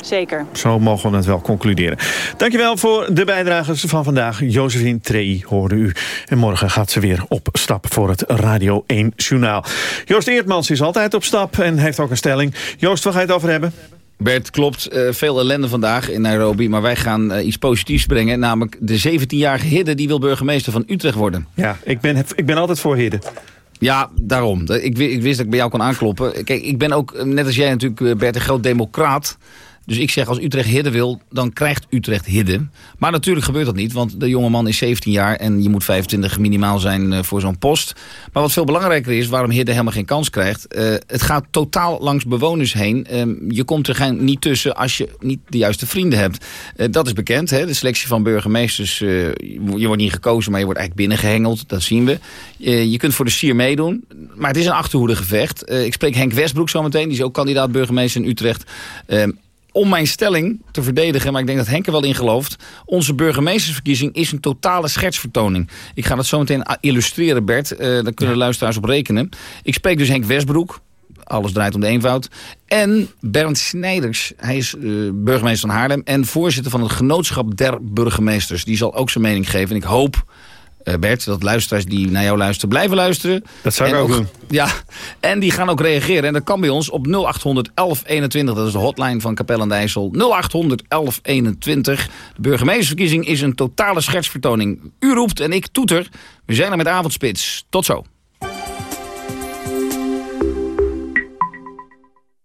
S23: Zeker.
S2: Zo mogen we het wel concluderen. Dankjewel voor de bijdragers van vandaag. Josephine Trey hoorde u. En morgen gaat ze weer op stap voor het Radio 1 Journaal. Joost Eertmans is altijd op stap en heeft ook een stelling. Joost, waar ga je het over hebben?
S26: Bert, klopt. eh, veel ellende vandaag in Nairobi. Maar wij gaan eh, iets positiefs brengen. Namelijk de 17-jarige Hidde die wil burgemeester van Utrecht worden.
S2: Ja, ik ben, ik ben altijd voor Hidde.
S26: Ja, daarom. Ik, ik wist dat ik bij jou kon aankloppen. Kijk, ik ben ook, eh, net als jij natuurlijk, eh, Bert, een groot democraat. Dus ik zeg, als Utrecht Hidden wil, dan krijgt Utrecht Hidden. Maar natuurlijk gebeurt dat niet, want de jonge man is 17 jaar... en je moet 25 minimaal zijn eh, voor zo'n post. Maar wat veel belangrijker is, waarom Hidden helemaal geen kans krijgt... Uh, het gaat totaal langs bewoners heen. Uh, je komt er niet tussen als je niet de juiste vrienden hebt. Uh, dat is bekend, hè? de selectie van burgemeesters. je wordt niet gekozen, maar je wordt eigenlijk binnengehengeld. Dat zien we. je kunt voor de sier meedoen, maar het is een achterhoede gevecht. ik spreek Henk Westbroek zo meteen, die is ook kandidaat burgemeester in Utrecht om mijn stelling te verdedigen, maar ik denk dat Henk er wel in gelooft... onze burgemeestersverkiezing is een totale schetsvertoning. Ik ga dat zo meteen illustreren, Bert. Uh, daar kunnen luisteraars op rekenen. Ik spreek dus Henk Westbroek. Alles draait om de eenvoud. En Bernd Snijders, hij is uh, burgemeester van Haarlem... en voorzitter van het Genootschap der Burgemeesters. Die zal ook zijn mening geven. En ik hoop uh, Bert, dat luisteraars die naar jou luisteren blijven luisteren.
S2: Dat zou ik ook, doen.
S26: Ja, en die gaan ook reageren. En dat kan bij ons op 0800 1121. Dat is de hotline van Capelle aan de IJssel. 0800 1121. De burgemeestersverkiezing is een totale schetsvertoning. U roept en ik toeter. We zijn er met Avondspits. Tot zo.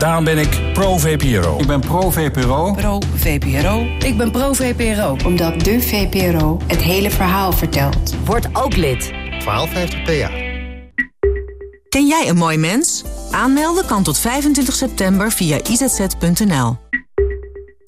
S27: Daarom ben ik pro-VPRO.
S28: Ik ben pro-VPRO.
S29: Pro-VPRO. Ik ben pro-VPRO.
S30: Omdat de VPRO het hele verhaal vertelt.
S31: Word ook lid.
S28: 1250 PA.
S32: Ken jij een mooi mens? Aanmelden kan tot 25 september via izz.nl.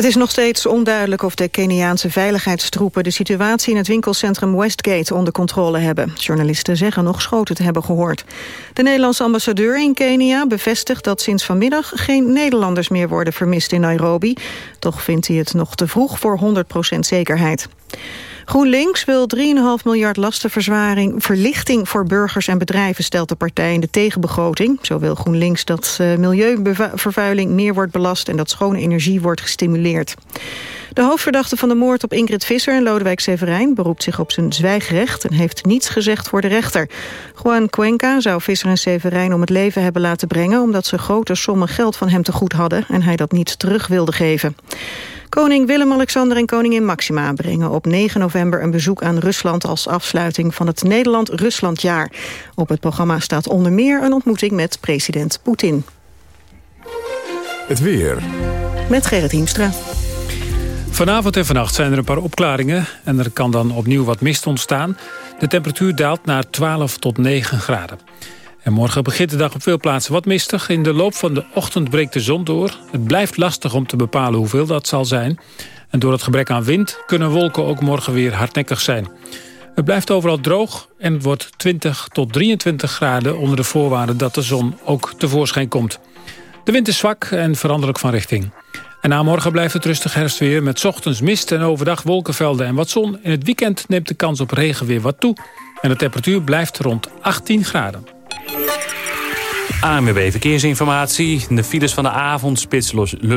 S3: Het is nog steeds onduidelijk of de Keniaanse veiligheidstroepen... de situatie in het winkelcentrum Westgate onder controle hebben. Journalisten zeggen nog schoten te hebben gehoord. De Nederlandse ambassadeur in Kenia bevestigt dat sinds vanmiddag... geen Nederlanders meer worden vermist in Nairobi. Toch vindt hij het nog te vroeg voor 100% zekerheid. GroenLinks wil 3,5 miljard lastenverzwaring verlichting voor burgers en bedrijven, stelt de partij in de tegenbegroting. Zo wil GroenLinks dat uh, milieuvervuiling meer wordt belast en dat schone energie wordt gestimuleerd. De hoofdverdachte van de moord op Ingrid Visser en Lodewijk Severijn beroept zich op zijn zwijgrecht en heeft niets gezegd voor de rechter. Juan Cuenca zou Visser en Severijn om het leven hebben laten brengen omdat ze grote sommen geld van hem te goed hadden en hij dat niet terug wilde geven. Koning Willem-Alexander en koningin Maxima brengen op 9 november een bezoek aan Rusland als afsluiting van het Nederland-Ruslandjaar. Op het programma staat onder meer een ontmoeting met president Poetin.
S1: Het weer.
S3: Met Gerrit Hiemstra.
S33: Vanavond en vannacht zijn er een paar opklaringen en er kan dan opnieuw wat mist ontstaan. De temperatuur daalt naar 12 tot 9 graden. En morgen begint de dag op veel plaatsen wat mistig. In de loop van de ochtend breekt de zon door. Het blijft lastig om te bepalen hoeveel dat zal zijn. En door het gebrek aan wind kunnen wolken ook morgen weer hardnekkig zijn. Het blijft overal droog en wordt 20 tot 23 graden... onder de voorwaarde dat de zon ook tevoorschijn komt. De wind is zwak en veranderlijk van richting. En na morgen blijft het rustig herfstweer... met ochtends mist en overdag wolkenvelden en wat zon. In het weekend neemt de kans op regen weer wat toe. En de temperatuur blijft rond 18 graden.
S8: ANWB Verkeersinformatie. De files van de avondspits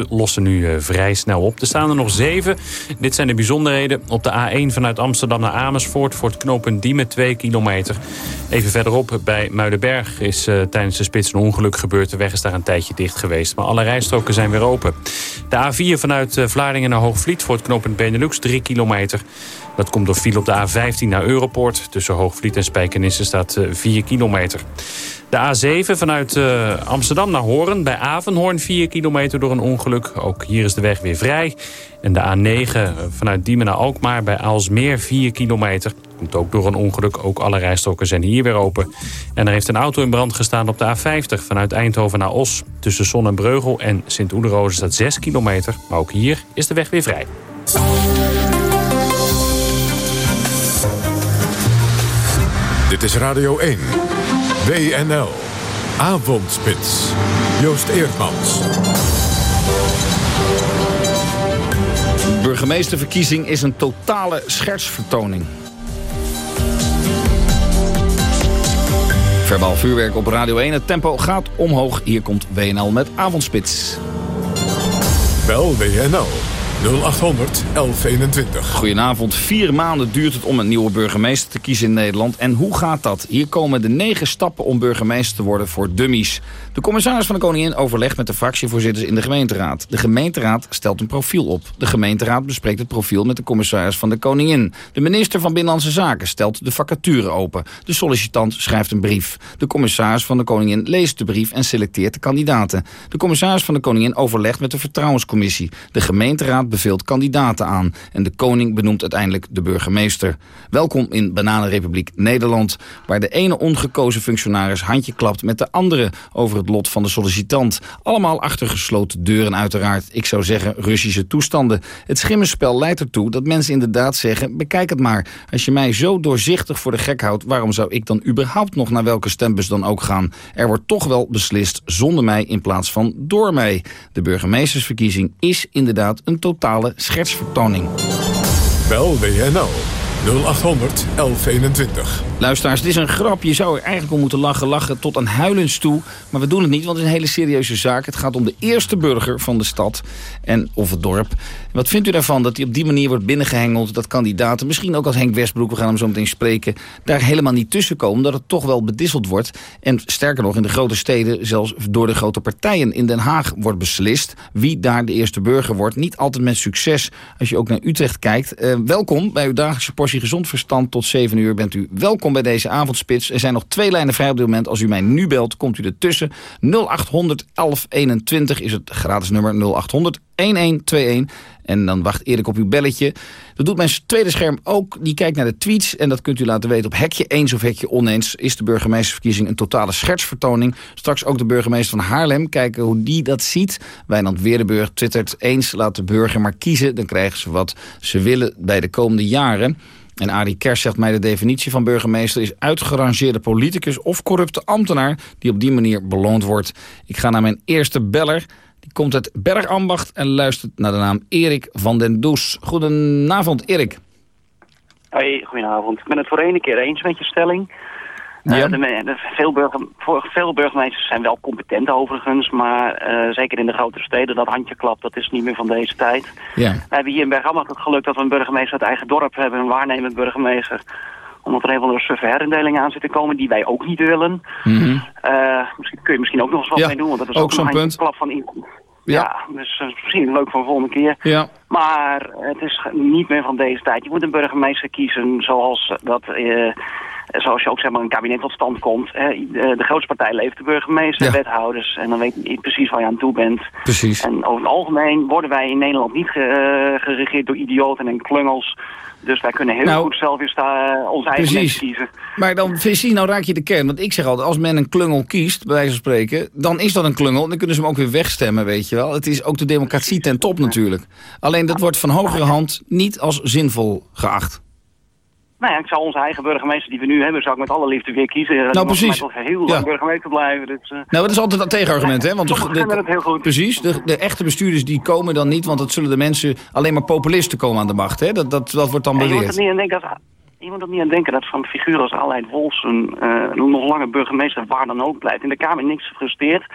S8: lossen nu uh, vrij snel op. Er staan er nog zeven. Dit zijn de bijzonderheden. Op de A1 vanuit Amsterdam naar Amersfoort... voor het knooppunt Diemen 2 kilometer. Even verderop bij Muidenberg is uh, tijdens de spits een ongeluk gebeurd. De weg is daar een tijdje dicht geweest. Maar alle rijstroken zijn weer open. De A4 vanuit uh, Vlaardingen naar Hoogvliet... voor het knooppunt Benelux 3 kilometer. Dat komt door file op de A15 naar Europoort. Tussen Hoogvliet en Spijkenisse staat 4 kilometer. De A7 vanuit uh, Amsterdam naar Hoorn. Bij Avenhoorn 4 kilometer door een ongeluk. Ook hier is de weg weer vrij. En de A9 vanuit Diemen naar Alkmaar bij Aalsmeer 4 kilometer. Komt ook door een ongeluk. Ook alle rijstroken zijn hier weer open. En er heeft een auto in brand gestaan op de A50 vanuit Eindhoven naar Os. Tussen Zon en Breugel en Sint-Oederode staat 6 kilometer. Maar ook hier is de weg weer vrij.
S1: Dit is Radio 1. WNL. Avondspits. Joost Eerdmans.
S26: Burgemeesterverkiezing is een totale schertsvertoning. Verbaal vuurwerk op Radio 1. Het tempo gaat omhoog. Hier komt WNL met Avondspits.
S1: Bel WNL 0800 1121.
S26: Goedenavond. Vier maanden duurt het om een nieuwe burgemeester te kiezen in Nederland. En hoe gaat dat? Hier komen de negen stappen om burgemeester te worden voor dummies. De commissaris van de Koningin overlegt met de fractievoorzitters in de gemeenteraad. De gemeenteraad stelt een profiel op. De gemeenteraad bespreekt het profiel met de commissaris van de Koningin. De minister van Binnenlandse Zaken stelt de vacature open. De sollicitant schrijft een brief. De commissaris van de Koningin leest de brief en selecteert de kandidaten. De commissaris van de Koningin overlegt met de vertrouwenscommissie. De gemeenteraad beveelt kandidaten aan. En de koning benoemt uiteindelijk de burgemeester. Welkom in Bananenrepubliek Nederland... waar de ene ongekozen functionaris handje klapt met de andere... over het lot van de sollicitant. Allemaal achter gesloten deuren uiteraard. Ik zou zeggen Russische toestanden. Het schimmenspel leidt ertoe dat mensen inderdaad zeggen... bekijk het maar, als je mij zo doorzichtig voor de gek houdt... waarom zou ik dan überhaupt nog naar welke stembus dan ook gaan? Er wordt toch wel beslist zonder mij in plaats van door mij. De burgemeestersverkiezing is inderdaad een totale schetsvertoning.
S1: Bel WNL 0800 1121.
S26: Luisteraars, het is een grap. Je zou er eigenlijk om moeten lachen, lachen tot aan huilens toe. Maar we doen het niet, want het is een hele serieuze zaak. Het gaat om de eerste burger van de stad en of het dorp. Wat vindt u daarvan dat hij op die manier wordt binnengehengeld... dat kandidaten, misschien ook als Henk Westbroek... we gaan hem zo meteen spreken, daar helemaal niet tussen komen... dat het toch wel bedisseld wordt. En sterker nog, in de grote steden, zelfs door de grote partijen in Den Haag... wordt beslist wie daar de eerste burger wordt. Niet altijd met succes als je ook naar Utrecht kijkt. Uh, welkom bij uw dagelijkse portie gezond verstand. Tot 7 uur bent u welkom bij deze avondspits. Er zijn nog twee lijnen vrij op dit moment. Als u mij nu belt, komt u ertussen. 0800 1121 is het gratis nummer 0800 1121. En dan wacht Erik op uw belletje. Dat doet mijn tweede scherm ook. Die kijkt naar de tweets. En dat kunt u laten weten op hekje eens of hekje oneens. Is de burgemeestersverkiezing een totale schertsvertoning? Straks ook de burgemeester van Haarlem. Kijken hoe die dat ziet. Wijnand Weerdenburg twittert eens. Laat de burger maar kiezen. Dan krijgen ze wat ze willen bij de komende jaren. En Arie Kers zegt mij de definitie van burgemeester... is uitgerangeerde politicus of corrupte ambtenaar... die op die manier beloond wordt. Ik ga naar mijn eerste beller... Die komt uit Bergambacht en luistert naar de naam Erik van den Does. Goedenavond, Erik.
S34: Hoi, goedenavond. Ik ben het voor één keer eens met je stelling. Ja. Uh, de, de, veel, burger, veel burgemeesters zijn wel competent overigens, maar uh, zeker in de grotere steden, dat handje klap, dat is niet meer van deze tijd.
S26: Ja.
S34: We hebben hier in Bergambacht het geluk dat we een burgemeester uit eigen dorp hebben, een waarnemend burgemeester omdat er een van de suffe herindelingen aan zit te komen die wij ook niet willen.
S26: Mm -hmm.
S34: uh, misschien kun je misschien ook nog eens wat
S26: ja,
S34: mee doen, want dat is
S26: ook, zo'n punt.
S34: klap van in.
S26: Ja.
S34: ja, dus uh, misschien leuk voor de volgende keer.
S26: Ja.
S34: Maar het is niet meer van deze tijd. Je moet een burgemeester kiezen zoals dat... Uh, zoals je ook zeg maar een kabinet tot stand komt. Hè. De, grootste partij levert de burgemeester,
S26: Ja.
S34: wethouders. En dan weet je niet precies waar je aan toe bent.
S26: Precies.
S34: En over het algemeen worden wij in Nederland niet ge- eh, geregeerd door idioten en klungels. Dus wij kunnen heel
S26: Nou,
S34: goed zelf weer sta, onze eigen
S26: precies.
S34: mensen kiezen.
S26: Maar dan, precies, nou raak je de kern. Want ik zeg altijd, als men een klungel kiest, bij wijze van spreken... dan is dat een klungel en dan kunnen ze hem ook weer wegstemmen, weet je wel. Het is ook de democratie ten top natuurlijk. Alleen dat wordt van hogere hand niet als zinvol geacht.
S34: Nou ja, ik zou onze eigen burgemeester die we nu hebben, zou ik met alle liefde weer kiezen. Die mag
S26: precies.
S34: toch heel
S26: Ja.
S34: lang burgemeester blijven. Dus, eh,
S26: Nou, dat is altijd dat tegenargument, hè? Want de,
S34: het heel goed.
S26: Precies, de, de echte bestuurders die komen dan niet... want dat zullen de mensen alleen maar populisten komen aan de macht, hè? Dat, dat, dat wordt dan
S34: En je moet
S26: beweerd.
S34: er niet aan denken dat, je moet er niet aan denken dat van figuren als Aleid Wolfsen eh, nog langer burgemeester waar dan ook blijft. In de Kamer niks gefrustreerd.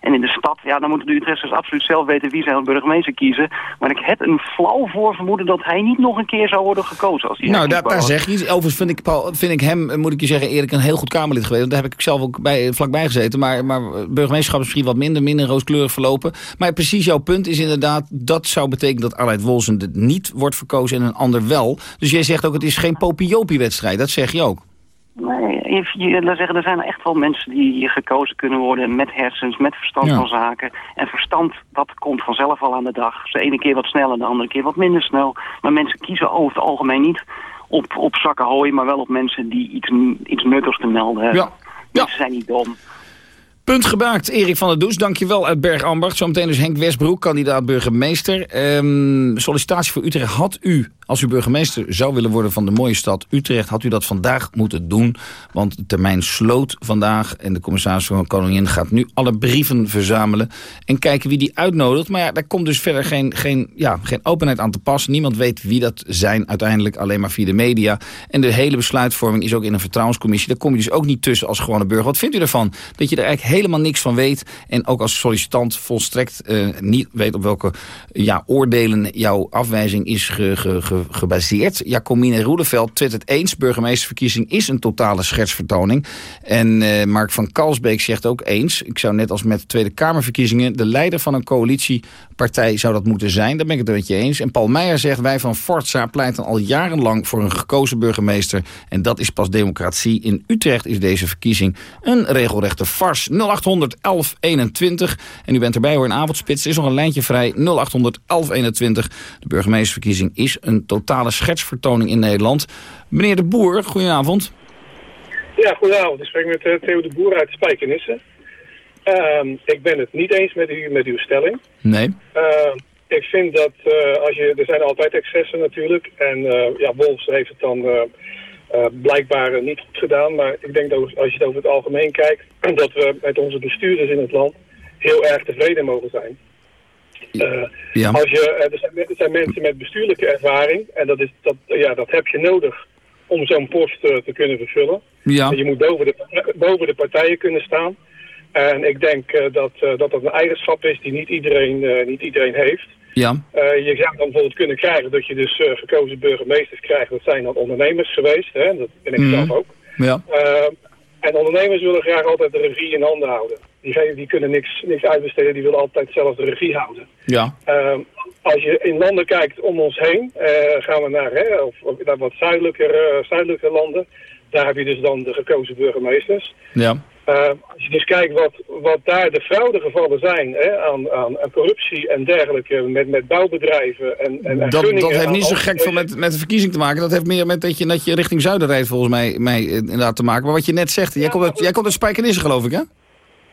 S34: En in de stad, ja, dan moeten de Utrechters absoluut zelf weten wie zij als burgemeester kiezen. Maar ik heb een flauw voorvermoeden dat hij niet nog een keer zou worden gekozen. Als hij
S26: Nou, daar, zeg je. iets. Overigens vind ik, Paul, vind ik hem, moet ik je zeggen, Erik, een heel goed Kamerlid geweest. Want daar heb ik zelf ook bij, vlakbij gezeten. Maar, maar burgemeesterschap is misschien wat minder, minder rooskleurig verlopen. Maar precies jouw punt is inderdaad, dat zou betekenen dat Aleid Wolsen het niet wordt verkozen en een ander wel. Dus jij zegt ook, het is geen popiopie-wedstrijd. Dat zeg je ook.
S34: Nee, je, zeggen, er zijn echt wel mensen die gekozen kunnen worden met hersens, met verstand
S26: Ja.
S34: van zaken. En verstand, dat komt vanzelf al aan de dag. De ene keer wat sneller, de andere keer wat minder snel. Maar mensen kiezen over het algemeen niet op, op zakken hooi, maar wel op mensen die iets, iets nuttigs te melden hebben.
S26: Ja.
S34: Mensen zijn niet dom.
S26: Punt gemaakt, Erik van der Does. Dankjewel uit Bergambacht. Zometeen dus Henk Westbroek, kandidaat burgemeester. Ehm, sollicitatie voor Utrecht. Had u, als u burgemeester zou willen worden van de mooie stad Utrecht... had u dat vandaag moeten doen. Want de termijn sloot vandaag. En de commissaris van de Koningin gaat nu alle brieven verzamelen. En kijken wie die uitnodigt. Maar ja, daar komt dus verder geen, geen, ja, geen openheid aan te pas. Niemand weet wie dat zijn uiteindelijk. Alleen maar via de media. En de hele besluitvorming is ook in een vertrouwenscommissie. Daar kom je dus ook niet tussen als gewone burger. Wat vindt u ervan? Dat je er eigenlijk helemaal niks van weet. En ook als sollicitant volstrekt uh, niet weet op welke ja, oordelen jouw afwijzing is ge, ge, gebaseerd. Jacomine Roeleveld twittert eens. Burgemeesterverkiezing is een totale schetsvertoning. En uh, Mark van Kalsbeek zegt ook eens. Ik zou net als met de Tweede Kamerverkiezingen... de leider van een coalitiepartij zou dat moeten zijn. Daar ben ik het met je eens. En Paul Meijer zegt... wij van Forza pleiten al jarenlang voor een gekozen burgemeester. En dat is pas democratie. In Utrecht is deze verkiezing een regelrechte farce. 0800 1121. En u bent erbij hoor, een avondspits. Er is nog een lijntje vrij. 0800 1121. De burgemeesterverkiezing is een totale schetsvertoning in Nederland. Meneer de Boer, goedenavond.
S35: Ja, goedenavond. Ik spreek met uh, Theo de Boer uit Spijkenissen. Uh, ik ben het niet eens met, u, met uw stelling.
S26: Nee.
S35: Uh, ik vind dat uh, als je, er zijn altijd excessen natuurlijk. En ja, Wolfs heeft het dan uh, blijkbaar niet goed gedaan. Maar ik denk dat als je het over het algemeen kijkt... dat we met onze bestuurders in het land heel erg tevreden mogen zijn. Uh, ja. als je, er, zijn, er zijn mensen met bestuurlijke ervaring... en dat, is, dat, ja, dat heb je nodig om zo'n post uh, te kunnen vervullen.
S26: Ja.
S35: Je moet boven de, boven de partijen kunnen staan. En ik denk uh, dat, dat dat een eigenschap is die niet iedereen, niet iedereen heeft.
S26: Ja.
S35: Je zou dan bijvoorbeeld kunnen krijgen dat je dus gekozen burgemeesters krijgt. Dat zijn dan ondernemers geweest. Hè? Dat ben ik mm. zelf ook.
S26: Ja.
S35: En ondernemers willen graag altijd de regie in handen houden. Die, die kunnen niks, niks uitbesteden. Die willen altijd zelf de regie houden.
S26: Ja.
S35: als je in landen kijkt om ons heen. gaan we naar, hè, of, of naar wat zuidelijker, zuidelijke landen. Daar heb je dus dan de gekozen burgemeesters.
S26: Ja.
S35: Uh, als je dus kijkt wat, wat daar de fraudegevallen zijn hè, aan, aan, aan, corruptie en dergelijke met, met bouwbedrijven en, en, en
S26: dat, dat heeft niet zo gek veel met, met de verkiezing te maken. Dat heeft meer met dat je, dat je richting zuiden rijdt volgens mij, mij inderdaad te maken. Maar wat je net zegt, jij, komt, uit, jij komt uit Spijkenisse geloof ik hè?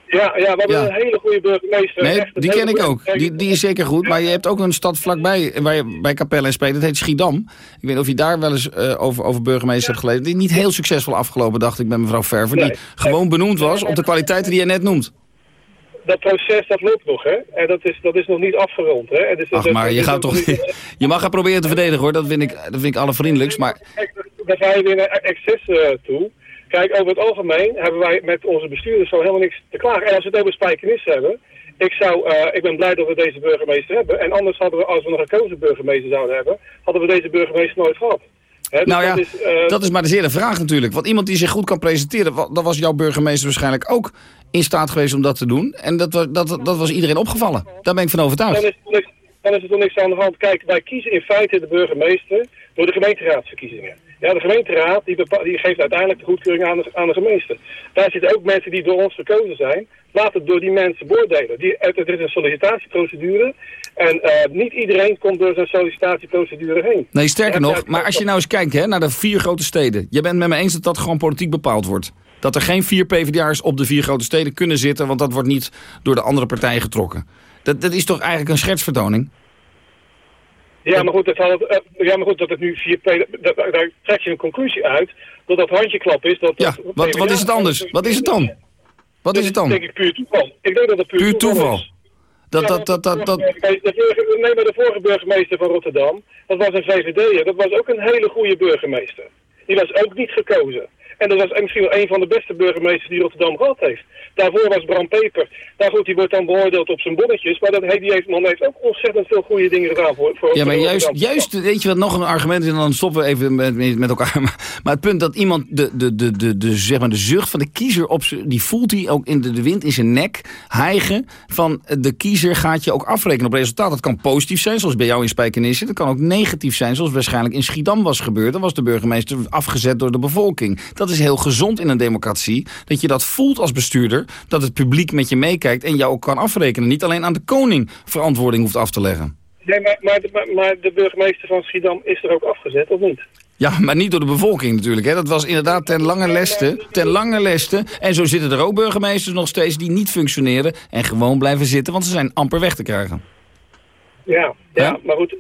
S35: Ja, ja, we hebben ja. een hele goede burgemeester.
S26: Nee, die ken ik ook. Die, die is zeker goed. Maar je hebt ook een stad vlakbij waar je bij Capelle en spreekt. Dat heet Schiedam. Ik weet niet of je daar wel eens uh, over, over burgemeester hebt gelezen. Die niet heel succesvol afgelopen, dacht ik, met mevrouw Verver. Die gewoon benoemd was op de kwaliteiten die je net noemt.
S35: Dat proces, dat loopt nog, hè. En dat is, dat is nog niet afgerond, hè. En dus,
S26: Ach, maar je, gaat toch, je mag gaan proberen te verdedigen, hoor. Dat vind ik, dat vind ik allervriendelijkst, maar...
S35: Daar ga je weer naar excess uh, toe. Kijk, over het algemeen hebben wij met onze bestuurders zo helemaal niks te klagen. En als we het over Spijkenis hebben, ik, zou, uh, ik ben blij dat we deze burgemeester hebben. En anders hadden we, als we nog een gekozen burgemeester zouden hebben, hadden we deze burgemeester nooit gehad.
S26: He, dus nou ja, dat is, uh, dat is maar de zere vraag natuurlijk. Want iemand die zich goed kan presenteren, dat was jouw burgemeester waarschijnlijk ook in staat geweest om dat te doen. En dat, dat, dat, dat was iedereen opgevallen. Daar ben ik van overtuigd.
S35: Dan is, dan is, dan is er toch niks aan de hand. Kijk, wij kiezen in feite de burgemeester door de gemeenteraadsverkiezingen. Ja, de gemeenteraad die, die geeft uiteindelijk de goedkeuring aan de, aan de gemeente. Daar zitten ook mensen die door ons verkozen zijn. Laat het door die mensen beoordelen. Die, het is een sollicitatieprocedure. En uh, niet iedereen komt door zo'n sollicitatieprocedure heen.
S26: Nee, sterker nog, maar als je nou eens kijkt hè, naar de vier grote steden. Je bent met me eens dat dat gewoon politiek bepaald wordt. Dat er geen vier PvdA'ers op de vier grote steden kunnen zitten... want dat wordt niet door de andere partijen getrokken. Dat, dat is toch eigenlijk een schetsvertoning?
S35: Ja, maar goed, dat, het, ja, maar goed, dat het nu vier dat, daar trek je een conclusie uit dat dat handjeklap is. Dat,
S26: ja, wat, wat is het anders? Wat is het dan? Wat is het dan?
S35: denk ik puur toeval. Ik denk dat het puur,
S26: puur toeval,
S35: toeval
S26: is. Dat, dat, dat, dat, dat...
S35: Nee, maar de vorige burgemeester van Rotterdam, dat was een VVD'er, dat was ook een hele goede burgemeester. Die was ook niet gekozen. En dat was misschien wel een van de beste burgemeesters die Rotterdam gehad heeft. Daarvoor was Bram Peper. Nou goed, die wordt dan beoordeeld op zijn bonnetjes. Maar dat, die heeft, man heeft ook ontzettend veel goede dingen gedaan voor, voor
S26: Ja, maar juist, juist, weet je wat nog een argument is? En dan stoppen we even met, met elkaar. Maar, maar, het punt dat iemand de, de, de, de, de, zeg maar de zucht van de kiezer op die voelt hij ook in de, de wind in zijn nek hijgen. Van de kiezer gaat je ook afrekenen op resultaat. Dat kan positief zijn, zoals bij jou in Spijkenisse. Dat kan ook negatief zijn, zoals waarschijnlijk in Schiedam was gebeurd. Dan was de burgemeester afgezet door de bevolking. Dat is heel gezond in een democratie. Dat je dat voelt als bestuurder dat het publiek met je meekijkt en jou ook kan afrekenen. Niet alleen aan de koning verantwoording hoeft af te leggen.
S35: Nee, maar, maar, de, maar de burgemeester van Schiedam is er ook afgezet, of niet?
S26: Ja, maar niet door de bevolking natuurlijk. Hè. Dat was inderdaad ten lange leste. Ten lange leste. En zo zitten er ook burgemeesters nog steeds die niet functioneren... en gewoon blijven zitten, want ze zijn amper weg te krijgen.
S36: Ja, ja, maar goed.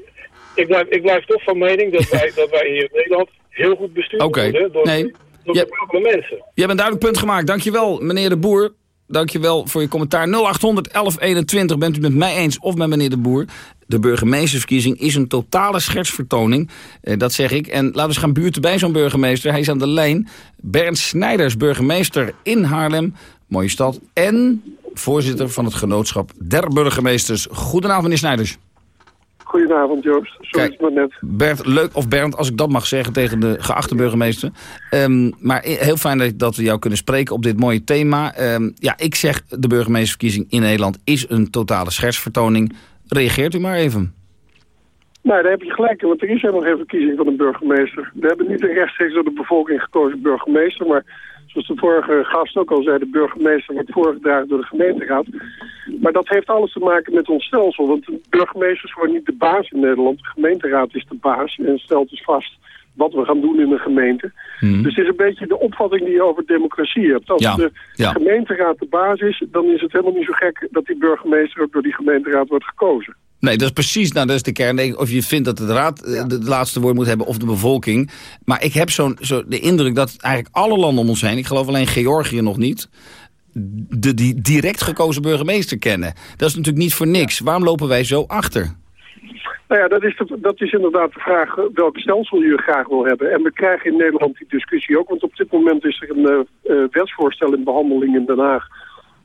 S36: Ik blijf, ik blijf toch van mening dat wij, dat wij hier in Nederland heel goed bestuurd
S26: Oké.
S36: worden. Door,
S26: Nee.
S36: Door
S26: Ja.
S36: bepaalde mensen.
S26: Je hebt een duidelijk punt gemaakt. Dankjewel, meneer de Boer. Dankjewel voor je commentaar. 0800 1121 bent u het met mij eens of met meneer de Boer. De burgemeestersverkiezing is een totale schetsvertoning. Eh, dat zeg ik. En laten we eens gaan buurten bij zo'n burgemeester. Hij is aan de lijn. Bernd Snijders, burgemeester in Haarlem. Mooie stad. En voorzitter van het genootschap der burgemeesters. Goedenavond, meneer Snijders.
S36: Goedenavond Joost. Sorry, het maar net.
S26: Bert, leuk, of Bernd, als ik dat mag zeggen tegen de geachte burgemeester. Ehm, maar heel fijn dat, we jou kunnen spreken op dit mooie thema. Ehm, ja, ik zeg, de burgemeestersverkiezing in Nederland is een totale schertsvertoning. Reageert u maar even.
S36: Nou, daar heb je gelijk in, want er is helemaal geen verkiezing van een burgemeester. We hebben niet een rechtstreeks door de bevolking gekozen burgemeester, maar zoals de vorige gast ook al zei, de burgemeester wordt voorgedragen door de gemeenteraad. Maar dat heeft alles te maken met ons stelsel, want burgemeesters worden niet de baas in Nederland. De gemeenteraad is de baas en stelt dus vast wat we gaan doen in een gemeente. Dus het is een beetje de opvatting die je over democratie hebt. Als
S26: Ja,
S36: de
S26: ja.
S36: gemeenteraad de baas is, dan is het helemaal niet zo gek dat die burgemeester ook door die gemeenteraad wordt gekozen.
S26: Nee, dat is precies, nou dat is de kern. Of je vindt dat de raad eh, de, de laatste woord moet hebben of de bevolking. Maar ik heb zo'n zo de indruk dat eigenlijk alle landen om ons heen... ik geloof alleen Georgië nog niet... de die direct gekozen burgemeester kennen. Dat is natuurlijk niet voor niks. Waarom lopen wij zo achter?
S36: Nou ja, dat is, de- dat is inderdaad de vraag eh, welk stelsel je graag wil hebben. En we krijgen in Nederland die discussie ook. Want op dit moment is er een eh, eh, wetsvoorstel in behandeling in Den Haag...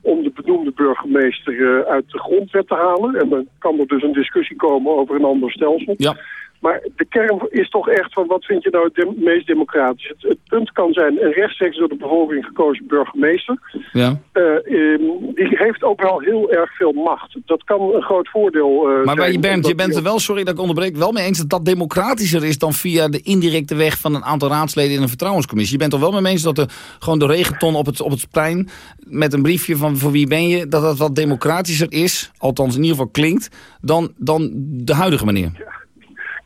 S36: om de benoemde burgemeester uit de grondwet te halen. En dan kan er dus een discussie komen over een ander stelsel.
S26: Ja.
S36: Maar de kern is toch echt van wat vind je nou het dem- meest democratisch? Het, het punt kan zijn een rechtstreeks door de bevolking gekozen burgemeester.
S26: Ja.
S36: Eh, ehm, die heeft ook wel heel erg veel macht. Dat kan een groot voordeel eh
S26: Maar
S36: zijn.
S26: Bernd,
S36: omdat
S26: je bent er wel, sorry dat ik onderbreek, wel mee eens dat dat democratischer is dan via de indirecte weg van een aantal raadsleden in een vertrouwenscommissie. Je bent er wel mee eens dat er gewoon de regenton op het, op het plein met een briefje van voor wie ben je, dat dat wat democratischer is, althans in ieder geval klinkt, dan, dan de huidige manier.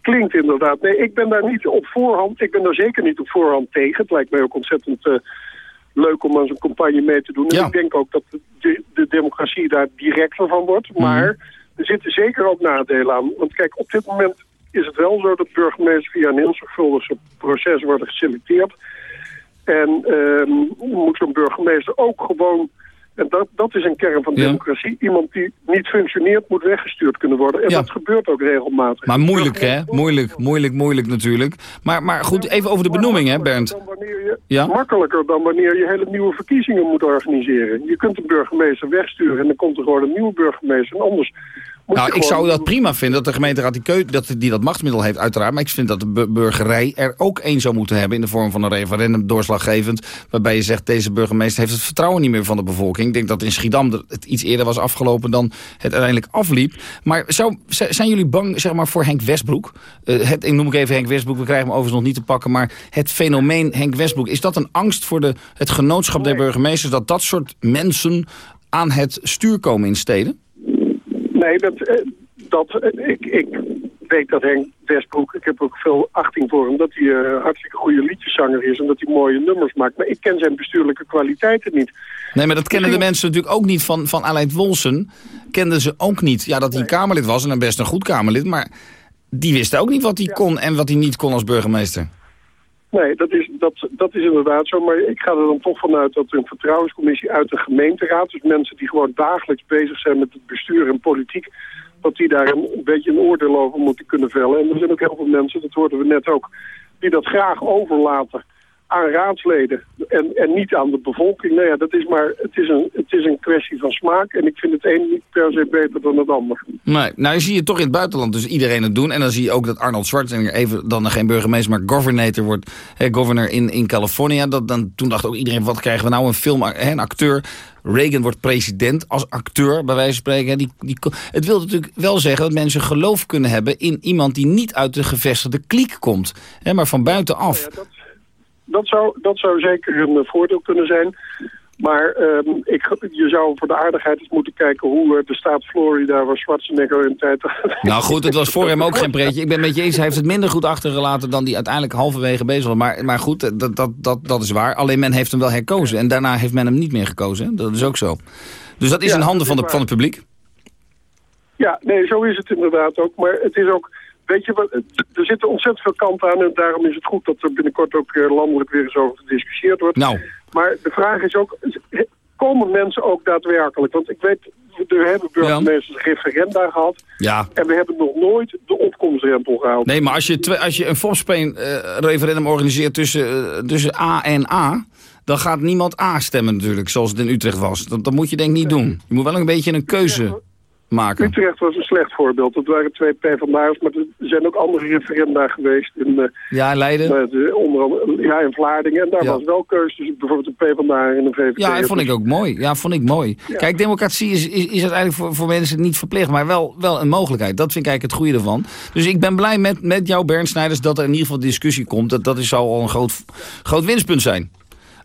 S36: Klinkt inderdaad. Nee, ik ben daar niet op voorhand. Ik ben daar zeker niet op voorhand tegen. Het lijkt mij ook ontzettend eh, leuk om aan zo'n campagne mee te doen. En ik denk ook dat de, de democratie daar directer van wordt. Maar er zitten zeker ook nadelen aan. Want kijk, op dit moment is het wel zo dat burgemeesters via een heel zorgvuldig proces worden geselecteerd. En ehm, moet zo'n burgemeester ook gewoon... En dat, dat is een kern van
S26: Ja.
S36: democratie. Iemand die niet functioneert moet weggestuurd kunnen worden. En
S26: Ja.
S36: dat gebeurt ook regelmatig.
S26: Maar moeilijk hè, moeilijk, moeilijk, moeilijk natuurlijk. Maar, maar goed, even over de benoeming hè Bernd. Ja?
S36: Makkelijker dan wanneer je hele nieuwe verkiezingen moet organiseren. Je kunt een burgemeester wegsturen en dan komt er gewoon een nieuwe burgemeester. En anders moet
S26: Nou, ik
S36: gewoon-
S26: zou dat prima vinden dat de gemeenteraad die, keu dat, die dat machtsmiddel heeft uiteraard. Maar ik vind dat de bu- burgerij er ook één zou moeten hebben in de vorm van een referendum doorslaggevend. Waarbij je zegt deze burgemeester heeft het vertrouwen niet meer van de bevolking. Ik denk dat in Schiedam het iets eerder was afgelopen dan het uiteindelijk afliep. Maar zou, zijn jullie bang zeg maar, voor Henk Westbroek? Eh, het, ik noem ik even Henk Westbroek, we krijgen hem overigens nog niet te pakken. Maar het fenomeen Henk Westbroek, is dat een angst voor de, het genootschap der burgemeesters... dat dat soort mensen aan het stuur komen in steden?
S36: Nee, dat, eh, dat, eh, ik, ik weet dat Henk Westbroek, ik heb ook veel achting voor hem, dat hij eh, een hartstikke goede liedjeszanger is en dat hij mooie nummers maakt. Maar ik ken zijn bestuurlijke kwaliteiten niet.
S26: Nee, maar dat kennen de mensen natuurlijk ook niet van, van Aleid Wolsen. Kenden ze ook niet. Ja, dat hij Kamerlid was en best een goed Kamerlid. Maar die wisten ook niet wat hij kon en wat hij niet kon als burgemeester.
S36: Nee, dat is, dat, dat is inderdaad zo. Maar ik ga er dan toch vanuit dat een vertrouwenscommissie uit de gemeenteraad... dus mensen die gewoon dagelijks bezig zijn met het bestuur en politiek... dat die daar een, een beetje een oordeel over moeten kunnen vellen. En er zijn ook heel veel mensen, dat hoorden we net ook... die dat graag overlaten aan raadsleden en, en niet aan de bevolking. Nou ja, dat is maar, het is, een, het is een kwestie van smaak... en ik vind het een niet per se beter dan het ander.
S26: Nee, nou zie je toch in het buitenland dus iedereen het doen. En dan zie je ook dat Arnold Schwarzenegger even dan geen burgemeester, maar governator wordt. Hè, governor in, in California. Dat, dan, toen dacht ook iedereen, wat krijgen we nou? Een film, hè, een acteur. Reagan wordt president als acteur, bij wijze van spreken. hè. Die, die, het wil natuurlijk wel zeggen dat mensen geloof kunnen hebben... in iemand die niet uit de gevestigde kliek komt, hè, maar van buitenaf.
S36: Dat zou, dat zou zeker een eh, voordeel kunnen zijn. Maar ehm, ik, je zou voor de aardigheid eens moeten kijken hoe de staat Florida, waar Schwarzenegger in tijd...
S26: Nou goed, het was voor hem ook geen pretje. Ik ben met je eens, hij heeft het minder goed achtergelaten dan die uiteindelijk halverwege bezig was. Maar, maar goed, dat, dat, dat, dat is waar. Alleen men heeft hem wel herkozen. En daarna heeft men hem niet meer gekozen. Dat is ook zo. Dus dat is in handen van, de, van het publiek.
S36: Ja, nee, zo is het inderdaad ook. Maar het is ook, weet je, wat, er zitten ontzettend veel kanten aan. En daarom is het goed dat er binnenkort ook eh, landelijk weer eens over gediscussieerd wordt.
S26: Nou.
S36: Maar de vraag is ook, komen mensen ook daadwerkelijk? Want ik weet, we hebben burgemeesters ja. referenda gehad.
S26: Ja.
S36: En we hebben nog nooit de opkomstrempel gehaald.
S26: Nee, maar als je, als je een Fopspeen uh, referendum organiseert tussen, uh, tussen A en A... dan gaat niemand A stemmen natuurlijk, zoals het in Utrecht was. Dat, dat moet je denk ik niet doen. Je moet wel een beetje een keuze maken.
S36: Utrecht was een slecht voorbeeld. Dat waren twee PvdA's, maar er zijn ook andere referenda geweest. In, uh,
S26: ja, in Leiden?
S36: Uh, onder andere, ja, in Vlaardingen. En daar ja. was wel keuze tussen bijvoorbeeld een PvdA en een VVD.
S26: Ja, dat vond ik ook mooi. Ja, vond ik mooi. Ja. Kijk, democratie is, is, is uiteindelijk voor, voor mensen niet verplicht, maar wel, wel een mogelijkheid. Dat vind ik eigenlijk het goede ervan. Dus ik ben blij met, met jou, Bernd Snijders, dat er in ieder geval discussie komt. Dat, dat is, zou al een groot, groot winstpunt zijn.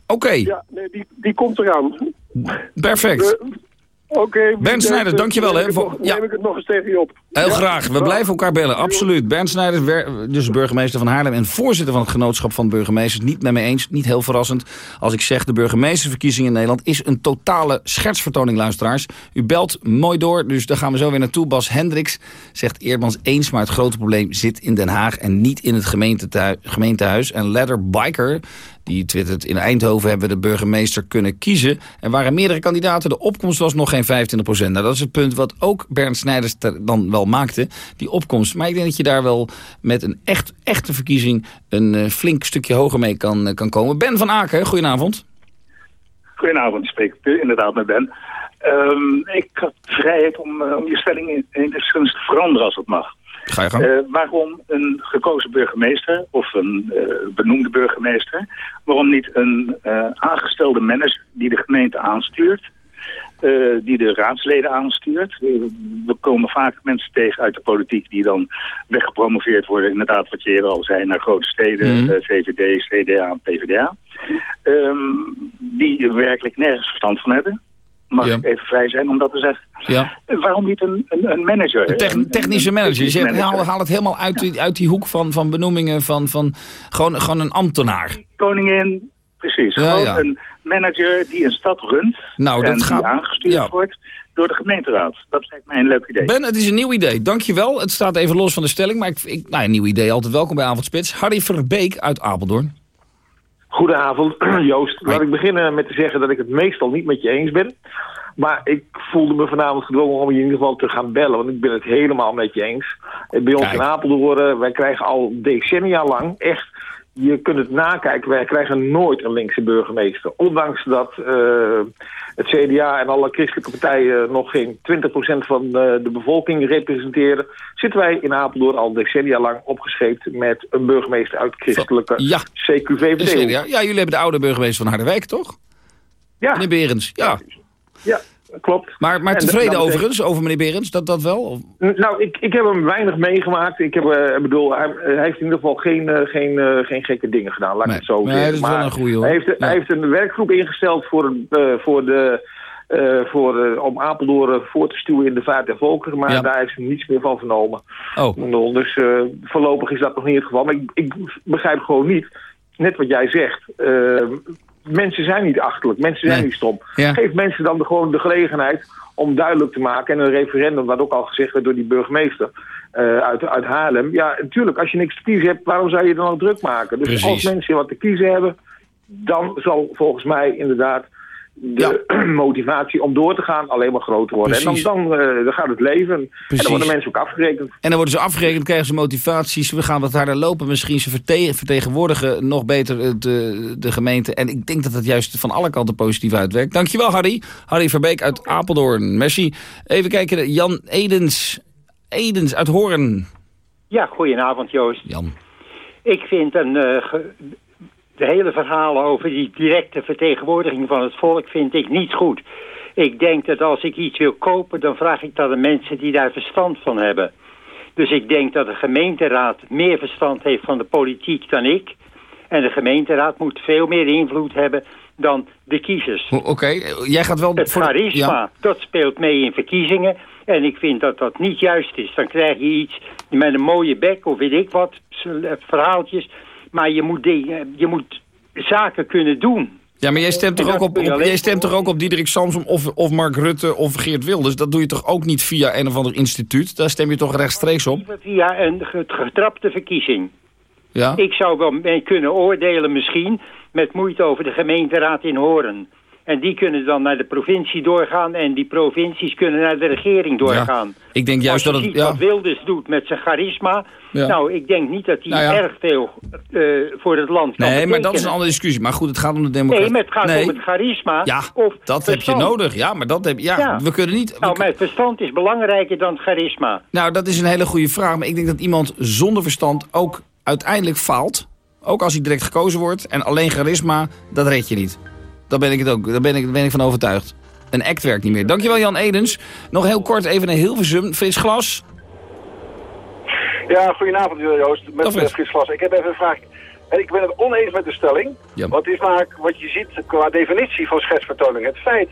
S26: Oké. Okay.
S36: Ja, nee, die, die komt eraan.
S26: Perfect.
S36: Oké. Okay,
S26: Bernd Snijders, dankjewel. Hè,
S36: voor, ja. neem ik het nog eens tegen je op.
S26: Heel ja. graag. We blijven elkaar bellen, absoluut. Bernd Snijders, dus burgemeester van Haarlem... en voorzitter van het genootschap van burgemeesters. Niet met mij eens, niet heel verrassend. Als ik zeg, de burgemeestersverkiezing in Nederland... is een totale schertsvertoning, luisteraars. U belt mooi door, dus daar gaan we zo weer naartoe. Bas Hendricks zegt Eerdmans eens... maar het grote probleem zit in Den Haag... en niet in het gemeentehuis. En Ladder Biker die twittert, in Eindhoven hebben we de burgemeester kunnen kiezen. Er waren meerdere kandidaten, de opkomst was nog geen 25% Nou, dat is het punt wat ook Bernd Snijders dan wel maakte, die opkomst. Maar ik denk dat je daar wel met een echt, echte verkiezing een uh, flink stukje hoger mee kan, uh, kan komen. Ben van Aken, goedenavond.
S37: Goedenavond, ik spreek inderdaad met Ben. Um, ik had vrijheid om, uh, om je stelling enigszins te veranderen als het mag.
S26: Ga je gang.
S37: Uh, waarom een gekozen burgemeester of een uh, benoemde burgemeester... waarom niet een uh, aangestelde manager die de gemeente aanstuurt... die de raadsleden aanstuurt. we komen vaak mensen tegen uit de politiek die dan weggepromoveerd worden. Inderdaad, wat je eerder al zei, naar grote steden, mm. VVD, CDA PvdA. Um, die werkelijk nergens verstand van hebben mag ja. ik even vrij zijn om dat te zeggen.
S26: Ja.
S37: Waarom niet een, een, een manager?
S26: Een techn technische manager. Je zegt, haal, haal, het helemaal uit die, uit die hoek van, van benoemingen van, van gewoon, gewoon een ambtenaar.
S37: Koningin, precies.
S26: Ja,
S37: gewoon een manager die een stad runt
S26: nou,
S37: en
S26: dat gaat,
S37: die aangestuurd wordt door de gemeenteraad. Dat lijkt mij een leuk idee.
S26: Ben, het is een nieuw idee. Dankjewel. Het staat even los van de stelling, maar ik, ik, nou, een nieuw idee. Altijd welkom bij Avondspits. Harry Verbeek uit Apeldoorn.
S38: Goedenavond, Joost. Laat ik beginnen met te zeggen dat ik het meestal niet met je eens ben. Maar ik voelde me vanavond gedwongen om je in ieder geval te gaan bellen. Want ik ben het helemaal met je eens. Bij ons in Apeldoorn, wij krijgen al decennia lang echt... Je kunt het nakijken, wij krijgen nooit een linkse burgemeester. Ondanks dat uh, het CDA en alle christelijke partijen nog geen 20% van uh, de bevolking representeren... zitten wij in Apeldoorn al decennia lang opgescheept met een burgemeester uit christelijke
S26: ja.
S38: CQVVD.
S26: Ja, ja, jullie hebben de oude burgemeester van Harderwijk, toch?
S38: Ja.
S26: Meneer Berends, ja.
S38: Ja, klopt.
S26: Maar, maar tevreden en, overigens, over meneer Berends, dat, dat wel? Of?
S38: Nou, ik, ik heb hem weinig meegemaakt. Ik heb, uh, bedoel, hij, hij, heeft in ieder geval geen, uh, geen, uh, geen gekke dingen gedaan, laat ik
S26: nee.
S38: het zo
S26: nee,
S38: zeggen. Maar
S26: goeie, hoor.
S38: Hij heeft,
S26: ja.
S38: hij heeft een werkgroep ingesteld voor, voor de... voor, om Apeldoorn voor te stuwen in de vaart der volkeren. Maar
S26: Ja.
S38: daar heeft ze niets meer van vernomen.
S26: Oh.
S38: Dus voorlopig is dat nog niet het geval. Maar ik, ik begrijp gewoon niet, net wat jij zegt mensen zijn niet achterlijk, mensen zijn
S26: Nee.
S38: niet stom.
S26: Ja.
S38: Geef mensen dan de, gewoon de gelegenheid om duidelijk te maken... en een referendum, wat ook al gezegd werd door die burgemeester eh, uit, uit Haarlem... ja, natuurlijk, als je niks te kiezen hebt, waarom zou je dan ook druk maken? Dus
S26: Precies.
S38: als mensen wat te kiezen hebben... dan zal volgens mij inderdaad de motivatie om door te gaan alleen maar groter worden.
S26: Precies.
S38: En dan, dan, eh, dan gaat het leven. En dan worden mensen ook afgerekend.
S26: En dan worden ze afgerekend, krijgen ze motivaties. We gaan wat harder lopen. Misschien ze verte vertegenwoordigen nog beter eh, de, de gemeente. En ik denk dat dat juist van alle kanten positief uitwerkt. Dankjewel, Harry. Harry Verbeek uit Apeldoorn. Merci. Even kijken, Jan Edens. Edens uit Hoorn.
S39: Ja, goedenavond Joost.
S26: Jan.
S39: Ik vind een, eh, de hele verhalen over die directe vertegenwoordiging van het volk vind ik niet goed. Ik denk dat als ik iets wil kopen, dan vraag ik dat aan mensen die daar verstand van hebben. Dus ik denk dat de gemeenteraad meer verstand heeft van de politiek dan ik. En de gemeenteraad moet veel meer invloed hebben dan de kiezers.
S26: Oké, jij gaat wel...
S39: Het
S26: voor...
S39: charisma, dat speelt mee in verkiezingen. En ik vind dat dat niet juist is. Dan krijg je iets met een mooie bek of weet ik wat, verhaaltjes. Maar je moet, dingen, je moet zaken kunnen doen.
S26: Ja, maar jij stemt toch ook op, op, jij stemt toch ook op Diederik Samsom of, of Mark Rutte of Geert Wilders? Dat doe je toch ook niet via een of ander instituut? Daar stem je toch rechtstreeks op?
S39: Via een getrapte verkiezing.
S26: Ja?
S39: Ik zou wel mee kunnen oordelen misschien met moeite over de gemeenteraad in Horen. En die kunnen dan naar de provincie doorgaan en die provincies kunnen naar de regering doorgaan.
S26: Ja, ik denk juist dat het... Ja.
S39: wat Wilders doet met zijn charisma...
S26: Ja.
S39: Nou, ik denk niet dat hij
S26: Nou
S39: erg veel eh, voor het land kan
S26: Nee, maar dat is een andere discussie. Maar goed, het gaat om de democratie.
S39: Nee, maar het gaat
S26: Nee.
S39: om het charisma
S26: Ja,
S39: of
S26: dat heb je nodig. Ja, maar dat heb ja,
S39: Ja.
S26: we kunnen niet... we
S39: Nou, mijn verstand is belangrijker dan het charisma.
S26: Nou, dat is een hele goede vraag. Maar ik denk dat iemand zonder verstand ook uiteindelijk faalt. Ook als hij direct gekozen wordt. En alleen charisma, dat red je niet. Daar ben ik, het ook, daar ben ik, daar ben ik van overtuigd. Een act werkt niet meer. Dankjewel Jan Edens. Nog heel kort even naar Hilversum. Frits Glas.
S40: Ja, goedenavond Joost, met uh, Frits Glas. Ik heb even een vraag. En ik ben het oneens met de stelling.
S26: Ja.
S40: Wat is namelijk wat je ziet qua definitie van schetsvertoning. Het feit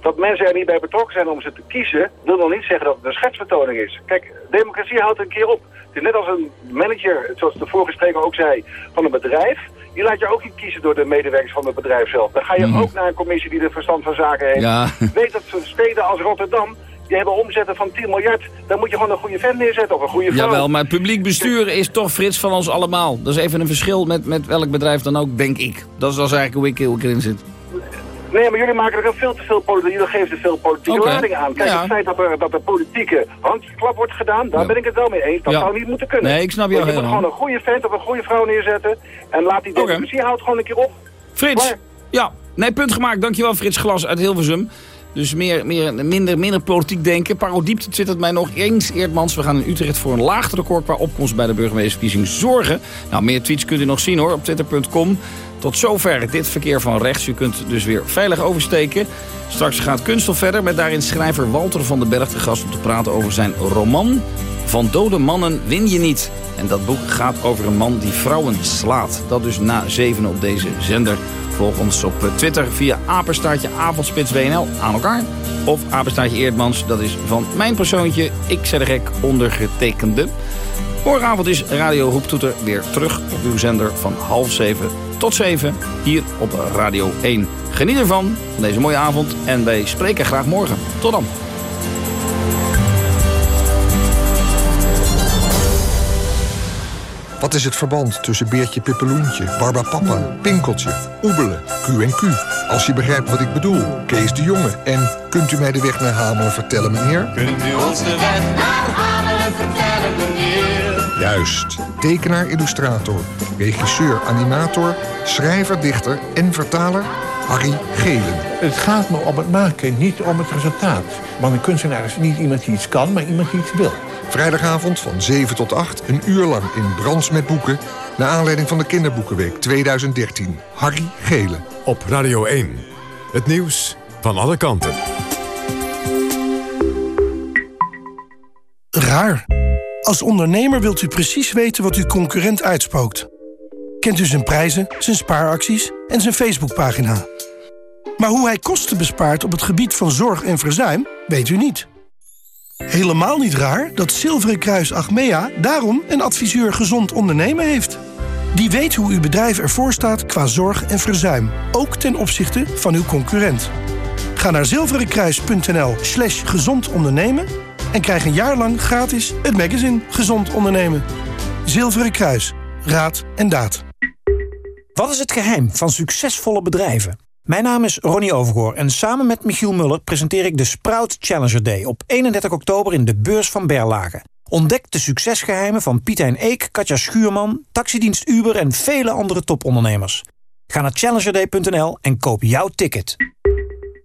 S40: dat mensen er niet bij betrokken zijn om ze te kiezen, wil nog niet zeggen dat het een schetsvertoning is. Kijk, democratie houdt een keer op. Het is net als een manager, zoals de vorige spreker ook zei, van een bedrijf. Die laat je ook niet kiezen door de medewerkers van het bedrijf zelf. Dan ga je ook naar een commissie die er verstand van zaken heeft.
S26: Ja.
S40: Weet dat steden als Rotterdam, die hebben omzetten van 10 miljard. Dan moet je gewoon een goede vent neerzetten of een goede vrouw.
S26: Jawel, maar het publiek bestuur is toch Frits van ons allemaal. Dat is even een verschil met, met welk bedrijf dan ook, denk ik. Dat is, dat is eigenlijk hoe ik, hoe ik erin zit.
S40: Nee, maar jullie maken er veel te veel politiek. Jullie geven er veel politieke
S26: Oké.
S40: lading aan. Kijk,
S26: Ja.
S40: het feit dat er, dat er politieke handklap wordt gedaan, daar ben ik het wel mee eens. Dat zou niet moeten kunnen.
S26: Nee, ik snap jou
S40: Je moet gewoon een goede vent of een goede vrouw neerzetten. En laat die democratie houdt gewoon een keer op.
S26: Frits, ja, nee, punt gemaakt. Dankjewel Frits Glas uit Hilversum. Dus meer, meer, minder, minder politiek denken. Parodiepte twittert mij nog eens. Eerdmans, we gaan in Utrecht voor een laag record qua opkomst bij de burgemeestersverkiezing zorgen. Nou, meer tweets kunt u nog zien hoor op twitter.com. Tot zover dit verkeer van rechts. U kunt dus weer veilig oversteken. Straks gaat Kunststof verder met daarin schrijver Walter van den Berg te gast om te praten over zijn roman. Van dode mannen win je niet. En dat boek gaat over een man die vrouwen slaat. Dat dus na zeven op deze zender. Volg ons op eh, Twitter via apenstaartje avondspits WNL aan elkaar. Of apenstaartje Eerdmans, dat is van mijn persoontje. Ik de gek ondergetekende. Morgenavond is Radio Roeptoeter weer terug op uw zender van half zeven tot zeven. Hier op Radio 1. Geniet ervan, van deze mooie avond. En wij spreken graag morgen. Tot dan.
S12: Wat is het verband tussen Beertje Pippeloentje, Barbapapa, Pinkeltje, Oebelen, Q&Q? Als je begrijpt wat ik bedoel, Kees de Jonge. En kunt u mij de weg naar Hamelen vertellen, meneer?
S41: Kunt u ons de weg naar Hamelen vertellen, meneer?
S12: Juist. Tekenaar, illustrator, regisseur, animator, schrijver, dichter en vertaler Harry Gelen.
S42: Het gaat me om het maken, niet om het resultaat. Want een kunstenaar is niet iemand die iets kan, maar iemand die iets wil.
S12: Vrijdagavond van 7 tot 8, een uur lang in Brands met Boeken... naar aanleiding van de Kinderboekenweek 2013. Harry Gelen.
S1: Op Radio 1. Het nieuws van alle kanten.
S9: Raar. Als ondernemer wilt u precies weten wat uw concurrent uitspookt. Kent u zijn prijzen, zijn spaaracties en zijn Facebookpagina. Maar hoe hij kosten bespaart op het gebied van zorg en verzuim, weet u niet. Helemaal niet raar dat Zilveren Kruis Achmea daarom een adviseur gezond ondernemen heeft. Die weet hoe uw bedrijf ervoor staat qua zorg en verzuim, ook ten opzichte van uw concurrent. Ga naar zilverenkruis.nl slash gezond ondernemen en krijg een jaar lang gratis het magazine Gezond Ondernemen. Zilveren Kruis. Raad en daad.
S27: Wat is het geheim van succesvolle bedrijven? Mijn naam is Ronnie Overgoor en samen met Michiel Muller presenteer ik de Sprout Challenger Day op 31 oktober in de beurs van Berlage. Ontdek de succesgeheimen van Pietijn Eek, Katja Schuurman, taxidienst Uber en vele andere topondernemers. Ga naar challengerday.nl en koop jouw ticket.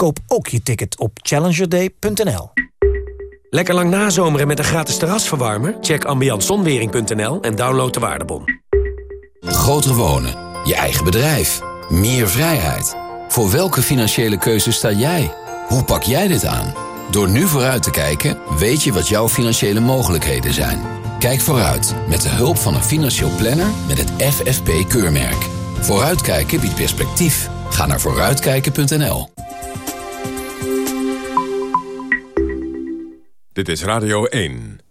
S27: Koop ook je ticket op challengerday.nl.
S43: Lekker lang nazomeren met een gratis terrasverwarmer? Check ambiantzonwering.nl en download de waardebon.
S13: Groter wonen, je eigen bedrijf, meer vrijheid. Voor welke financiële keuze sta jij? Hoe pak jij dit aan? Door nu vooruit te kijken, weet je wat jouw financiële mogelijkheden zijn. Kijk vooruit met de hulp van een financieel planner met het FFP-keurmerk. Vooruitkijken biedt perspectief. Ga naar vooruitkijken.nl.
S1: Dit is Radio 1.